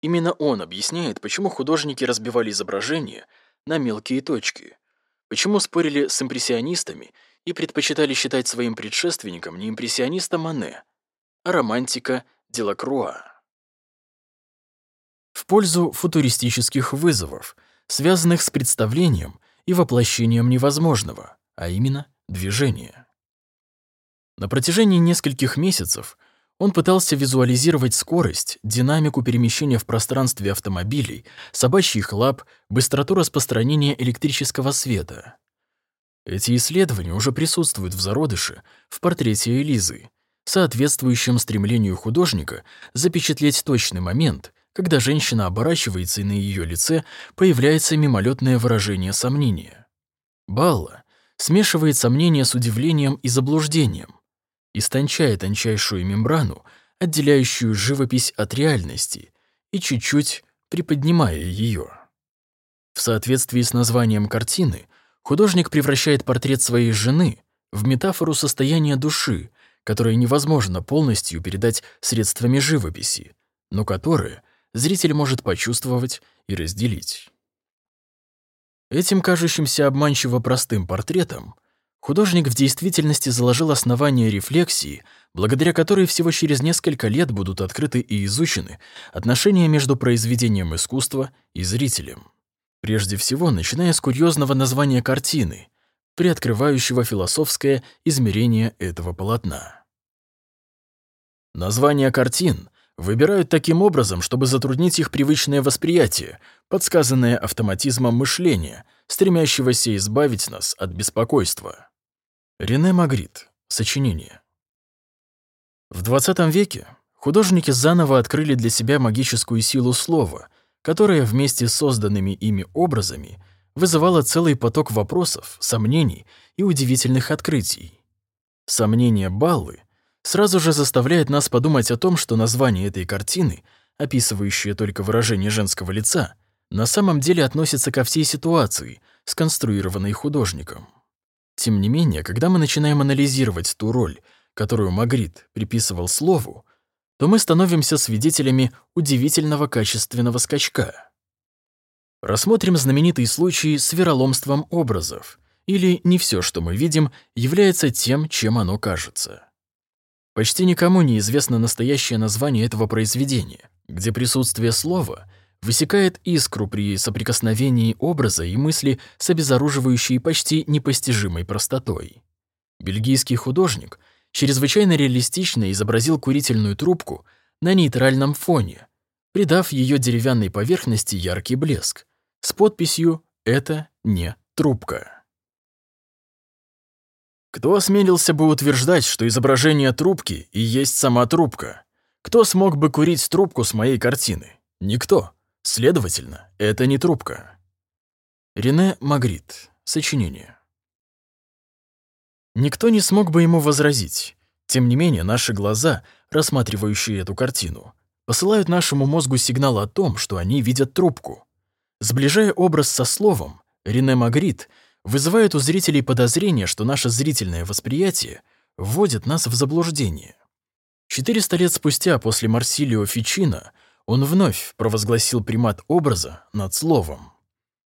именно он объясняет, почему художники разбивали изображения на мелкие точки, почему спорили с импрессионистами и предпочитали считать своим предшественником не импрессиониста Мане, а романтика Делакруа. В пользу футуристических вызовов, связанных с представлением и воплощением невозможного – а именно движение. На протяжении нескольких месяцев он пытался визуализировать скорость, динамику перемещения в пространстве автомобилей, собачьих лап, быстроту распространения электрического света. Эти исследования уже присутствуют в зародыше в портрете Элизы, соответствующем стремлению художника запечатлеть точный момент, когда женщина оборачивается и на ее лице появляется мимолетное выражение сомнения. Балла смешивает сомнение с удивлением и заблуждением, истончая тончайшую мембрану, отделяющую живопись от реальности, и чуть-чуть приподнимая ее. В соответствии с названием картины, художник превращает портрет своей жены в метафору состояния души, которое невозможно полностью передать средствами живописи, но которое зритель может почувствовать и разделить. Этим кажущимся обманчиво простым портретом художник в действительности заложил основание рефлексии, благодаря которой всего через несколько лет будут открыты и изучены отношения между произведением искусства и зрителем. Прежде всего, начиная с курьезного названия картины, приоткрывающего философское измерение этого полотна. Названия картин выбирают таким образом, чтобы затруднить их привычное восприятие, подсказанное автоматизмом мышления, стремящегося избавить нас от беспокойства. Рене Магрит. Сочинение. В 20 веке художники заново открыли для себя магическую силу слова, которая вместе с созданными ими образами вызывала целый поток вопросов, сомнений и удивительных открытий. Сомнения Баллы сразу же заставляет нас подумать о том, что название этой картины, описывающее только выражение женского лица, на самом деле относится ко всей ситуации, сконструированной художником. Тем не менее, когда мы начинаем анализировать ту роль, которую Магрит приписывал слову, то мы становимся свидетелями удивительного качественного скачка. Рассмотрим знаменитый случай с вероломством образов, или не все, что мы видим, является тем, чем оно кажется. Почти никому не известно настоящее название этого произведения, где присутствие слова высекает искру при соприкосновении образа и мысли с обезоруживающей почти непостижимой простотой. Бельгийский художник чрезвычайно реалистично изобразил курительную трубку на нейтральном фоне, придав ее деревянной поверхности яркий блеск, с подписью «Это не трубка». Кто осмелился бы утверждать, что изображение трубки и есть сама трубка? Кто смог бы курить трубку с моей картины? Никто. Следовательно, это не трубка. Рене Магрит. Сочинение. Никто не смог бы ему возразить. Тем не менее, наши глаза, рассматривающие эту картину, посылают нашему мозгу сигнал о том, что они видят трубку. Сближая образ со словом, Рене Магрит — вызывает у зрителей подозрение, что наше зрительное восприятие вводит нас в заблуждение. 400 лет спустя после Марсилио Фичино он вновь провозгласил примат образа над словом.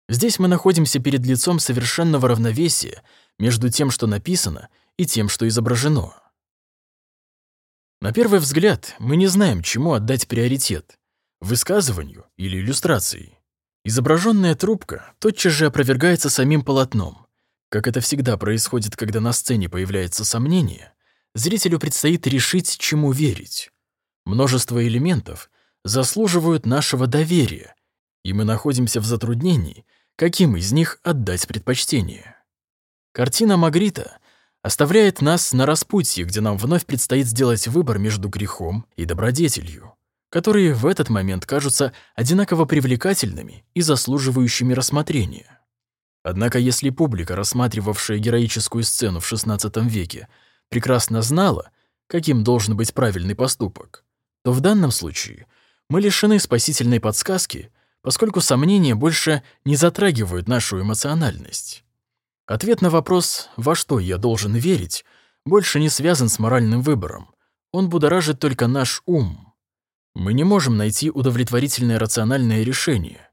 Здесь мы находимся перед лицом совершенного равновесия между тем, что написано, и тем, что изображено. На первый взгляд мы не знаем, чему отдать приоритет – высказыванию или иллюстрации. Изображенная трубка тотчас же опровергается самим полотном. Как это всегда происходит, когда на сцене появляется сомнение, зрителю предстоит решить, чему верить. Множество элементов заслуживают нашего доверия, и мы находимся в затруднении, каким из них отдать предпочтение. Картина Магрита оставляет нас на распутье, где нам вновь предстоит сделать выбор между грехом и добродетелью, которые в этот момент кажутся одинаково привлекательными и заслуживающими рассмотрения. Однако если публика, рассматривавшая героическую сцену в XVI веке, прекрасно знала, каким должен быть правильный поступок, то в данном случае мы лишены спасительной подсказки, поскольку сомнения больше не затрагивают нашу эмоциональность. Ответ на вопрос «во что я должен верить» больше не связан с моральным выбором. Он будоражит только наш ум. Мы не можем найти удовлетворительное рациональное решение.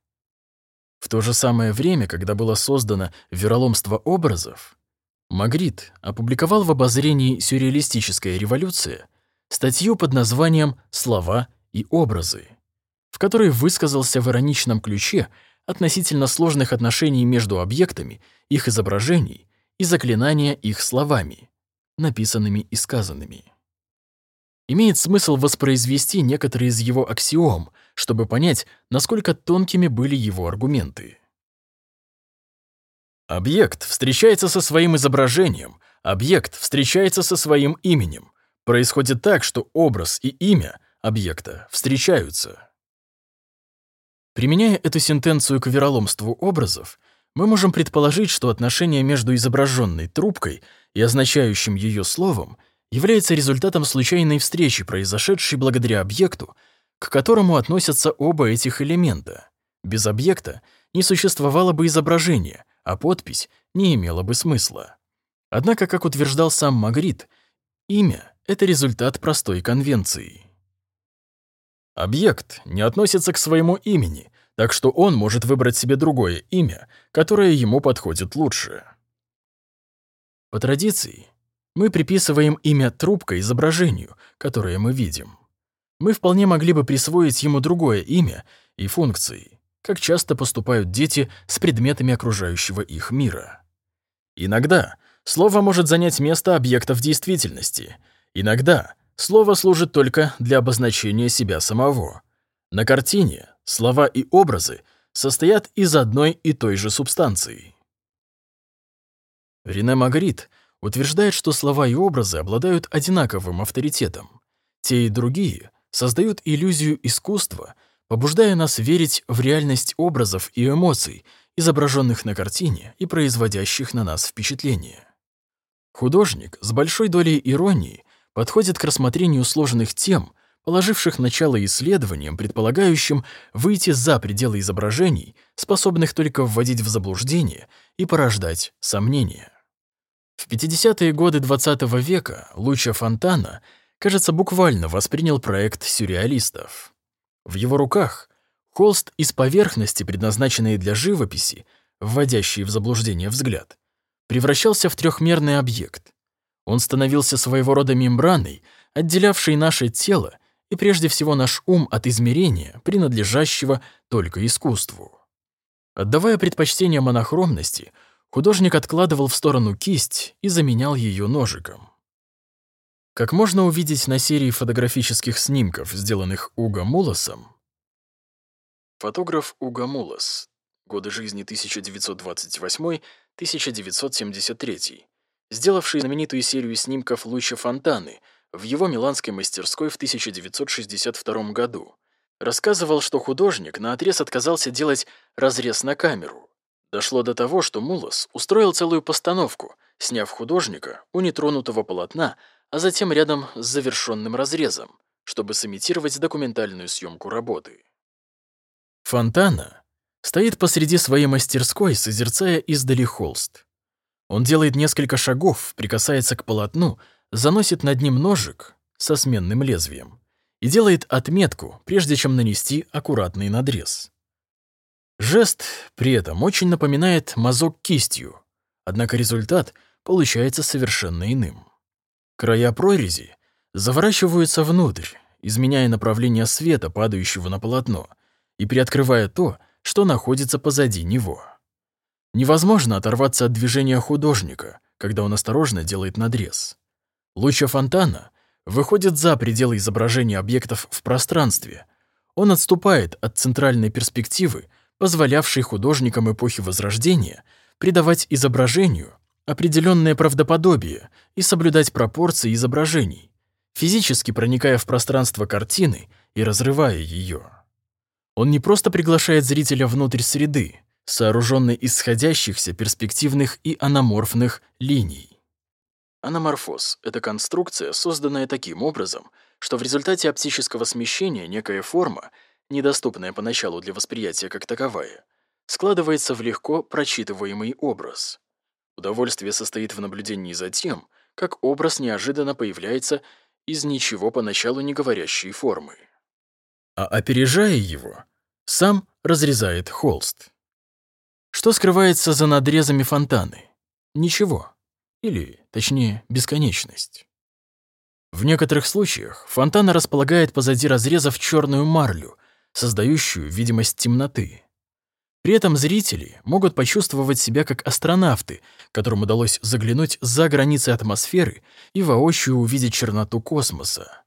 В то же самое время, когда было создано вероломство образов, Магрит опубликовал в обозрении «Сюрреалистическая революция» статью под названием «Слова и образы», в которой высказался в ироничном ключе относительно сложных отношений между объектами, их изображений и заклинания их словами, написанными и сказанными. Имеет смысл воспроизвести некоторые из его аксиом, чтобы понять, насколько тонкими были его аргументы. Объект встречается со своим изображением, объект встречается со своим именем. Происходит так, что образ и имя объекта встречаются. Применяя эту сентенцию к вероломству образов, мы можем предположить, что отношение между изображенной трубкой и означающим ее словом является результатом случайной встречи, произошедшей благодаря объекту, к которому относятся оба этих элемента. Без объекта не существовало бы изображения — а подпись не имела бы смысла. Однако, как утверждал сам Магрит, имя — это результат простой конвенции. Объект не относится к своему имени, так что он может выбрать себе другое имя, которое ему подходит лучше. По традиции, мы приписываем имя трубка изображению, которое мы видим. Мы вполне могли бы присвоить ему другое имя и функции как часто поступают дети с предметами окружающего их мира. Иногда слово может занять место объекта в действительности, иногда слово служит только для обозначения себя самого. На картине слова и образы состоят из одной и той же субстанции. Рене Магрит утверждает, что слова и образы обладают одинаковым авторитетом. Те и другие создают иллюзию искусства — побуждая нас верить в реальность образов и эмоций, изображенных на картине и производящих на нас впечатление. Художник с большой долей иронии подходит к рассмотрению сложных тем, положивших начало исследованиям, предполагающим выйти за пределы изображений, способных только вводить в заблуждение и порождать сомнения. В 50-е годы XX -го века Луча Фонтана, кажется, буквально воспринял проект сюрреалистов. В его руках холст из поверхности, предназначенный для живописи, вводящий в заблуждение взгляд, превращался в трехмерный объект. Он становился своего рода мембраной, отделявшей наше тело и прежде всего наш ум от измерения, принадлежащего только искусству. Отдавая предпочтение монохромности, художник откладывал в сторону кисть и заменял ее ножиком. Как можно увидеть на серии фотографических снимков, сделанных Уго Мулосом, фотограф Уго Мулос, годы жизни 1928-1973, сделавший знаменитую серию снимков Луча Фонтаны в его миланской мастерской в 1962 году, рассказывал, что художник наотрез отказался делать разрез на камеру. Дошло до того, что Мулос устроил целую постановку, сняв художника у нетронутого полотна, а затем рядом с завершенным разрезом, чтобы сымитировать документальную съемку работы. Фонтана стоит посреди своей мастерской, созерцая издали холст. Он делает несколько шагов, прикасается к полотну, заносит над ним ножик со сменным лезвием и делает отметку, прежде чем нанести аккуратный надрез. Жест при этом очень напоминает мазок кистью, однако результат получается совершенно иным. Края прорези заворачиваются внутрь, изменяя направление света, падающего на полотно, и приоткрывая то, что находится позади него. Невозможно оторваться от движения художника, когда он осторожно делает надрез. Луча фонтана выходит за пределы изображения объектов в пространстве. Он отступает от центральной перспективы, позволявшей художникам эпохи Возрождения придавать изображению определенное правдоподобие и соблюдать пропорции изображений, физически проникая в пространство картины и разрывая ее. Он не просто приглашает зрителя внутрь среды, сооруженной из сходящихся перспективных и аноморфных линий. Аноморфоз — это конструкция, созданная таким образом, что в результате оптического смещения некая форма, недоступная поначалу для восприятия как таковая, складывается в легко прочитываемый образ. Удовольствие состоит в наблюдении за тем, как образ неожиданно появляется из ничего поначалу не говорящей формы. А опережая его, сам разрезает холст. Что скрывается за надрезами фонтаны? Ничего. Или, точнее, бесконечность. В некоторых случаях фонтана располагает позади разрезов черную марлю, создающую видимость темноты. При этом зрители могут почувствовать себя как астронавты, которым удалось заглянуть за границы атмосферы и воочию увидеть черноту космоса.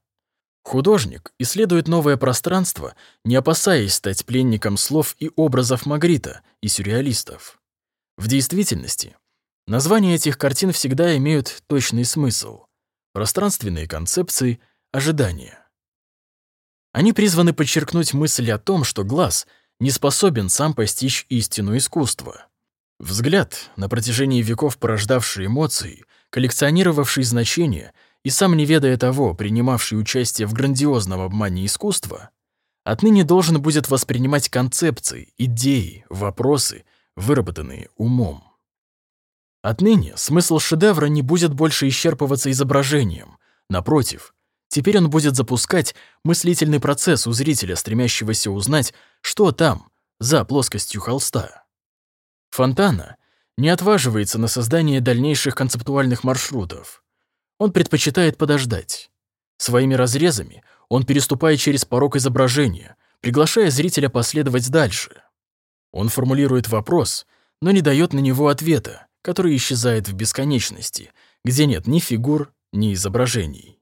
Художник исследует новое пространство, не опасаясь стать пленником слов и образов Магрита и сюрреалистов. В действительности, названия этих картин всегда имеют точный смысл. Пространственные концепции, ожидания. Они призваны подчеркнуть мысль о том, что глаз — не способен сам постичь истину искусства. Взгляд, на протяжении веков порождавший эмоции, коллекционировавший значения и сам не ведая того, принимавший участие в грандиозном обмане искусства, отныне должен будет воспринимать концепции, идеи, вопросы, выработанные умом. Отныне смысл шедевра не будет больше исчерпываться изображением. Напротив, Теперь он будет запускать мыслительный процесс у зрителя, стремящегося узнать, что там, за плоскостью холста. Фонтана не отваживается на создание дальнейших концептуальных маршрутов. Он предпочитает подождать. Своими разрезами он переступает через порог изображения, приглашая зрителя последовать дальше. Он формулирует вопрос, но не дает на него ответа, который исчезает в бесконечности, где нет ни фигур, ни изображений.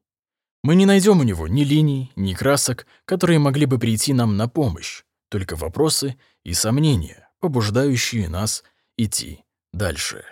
Мы не найдем у него ни линий, ни красок, которые могли бы прийти нам на помощь, только вопросы и сомнения, побуждающие нас идти дальше.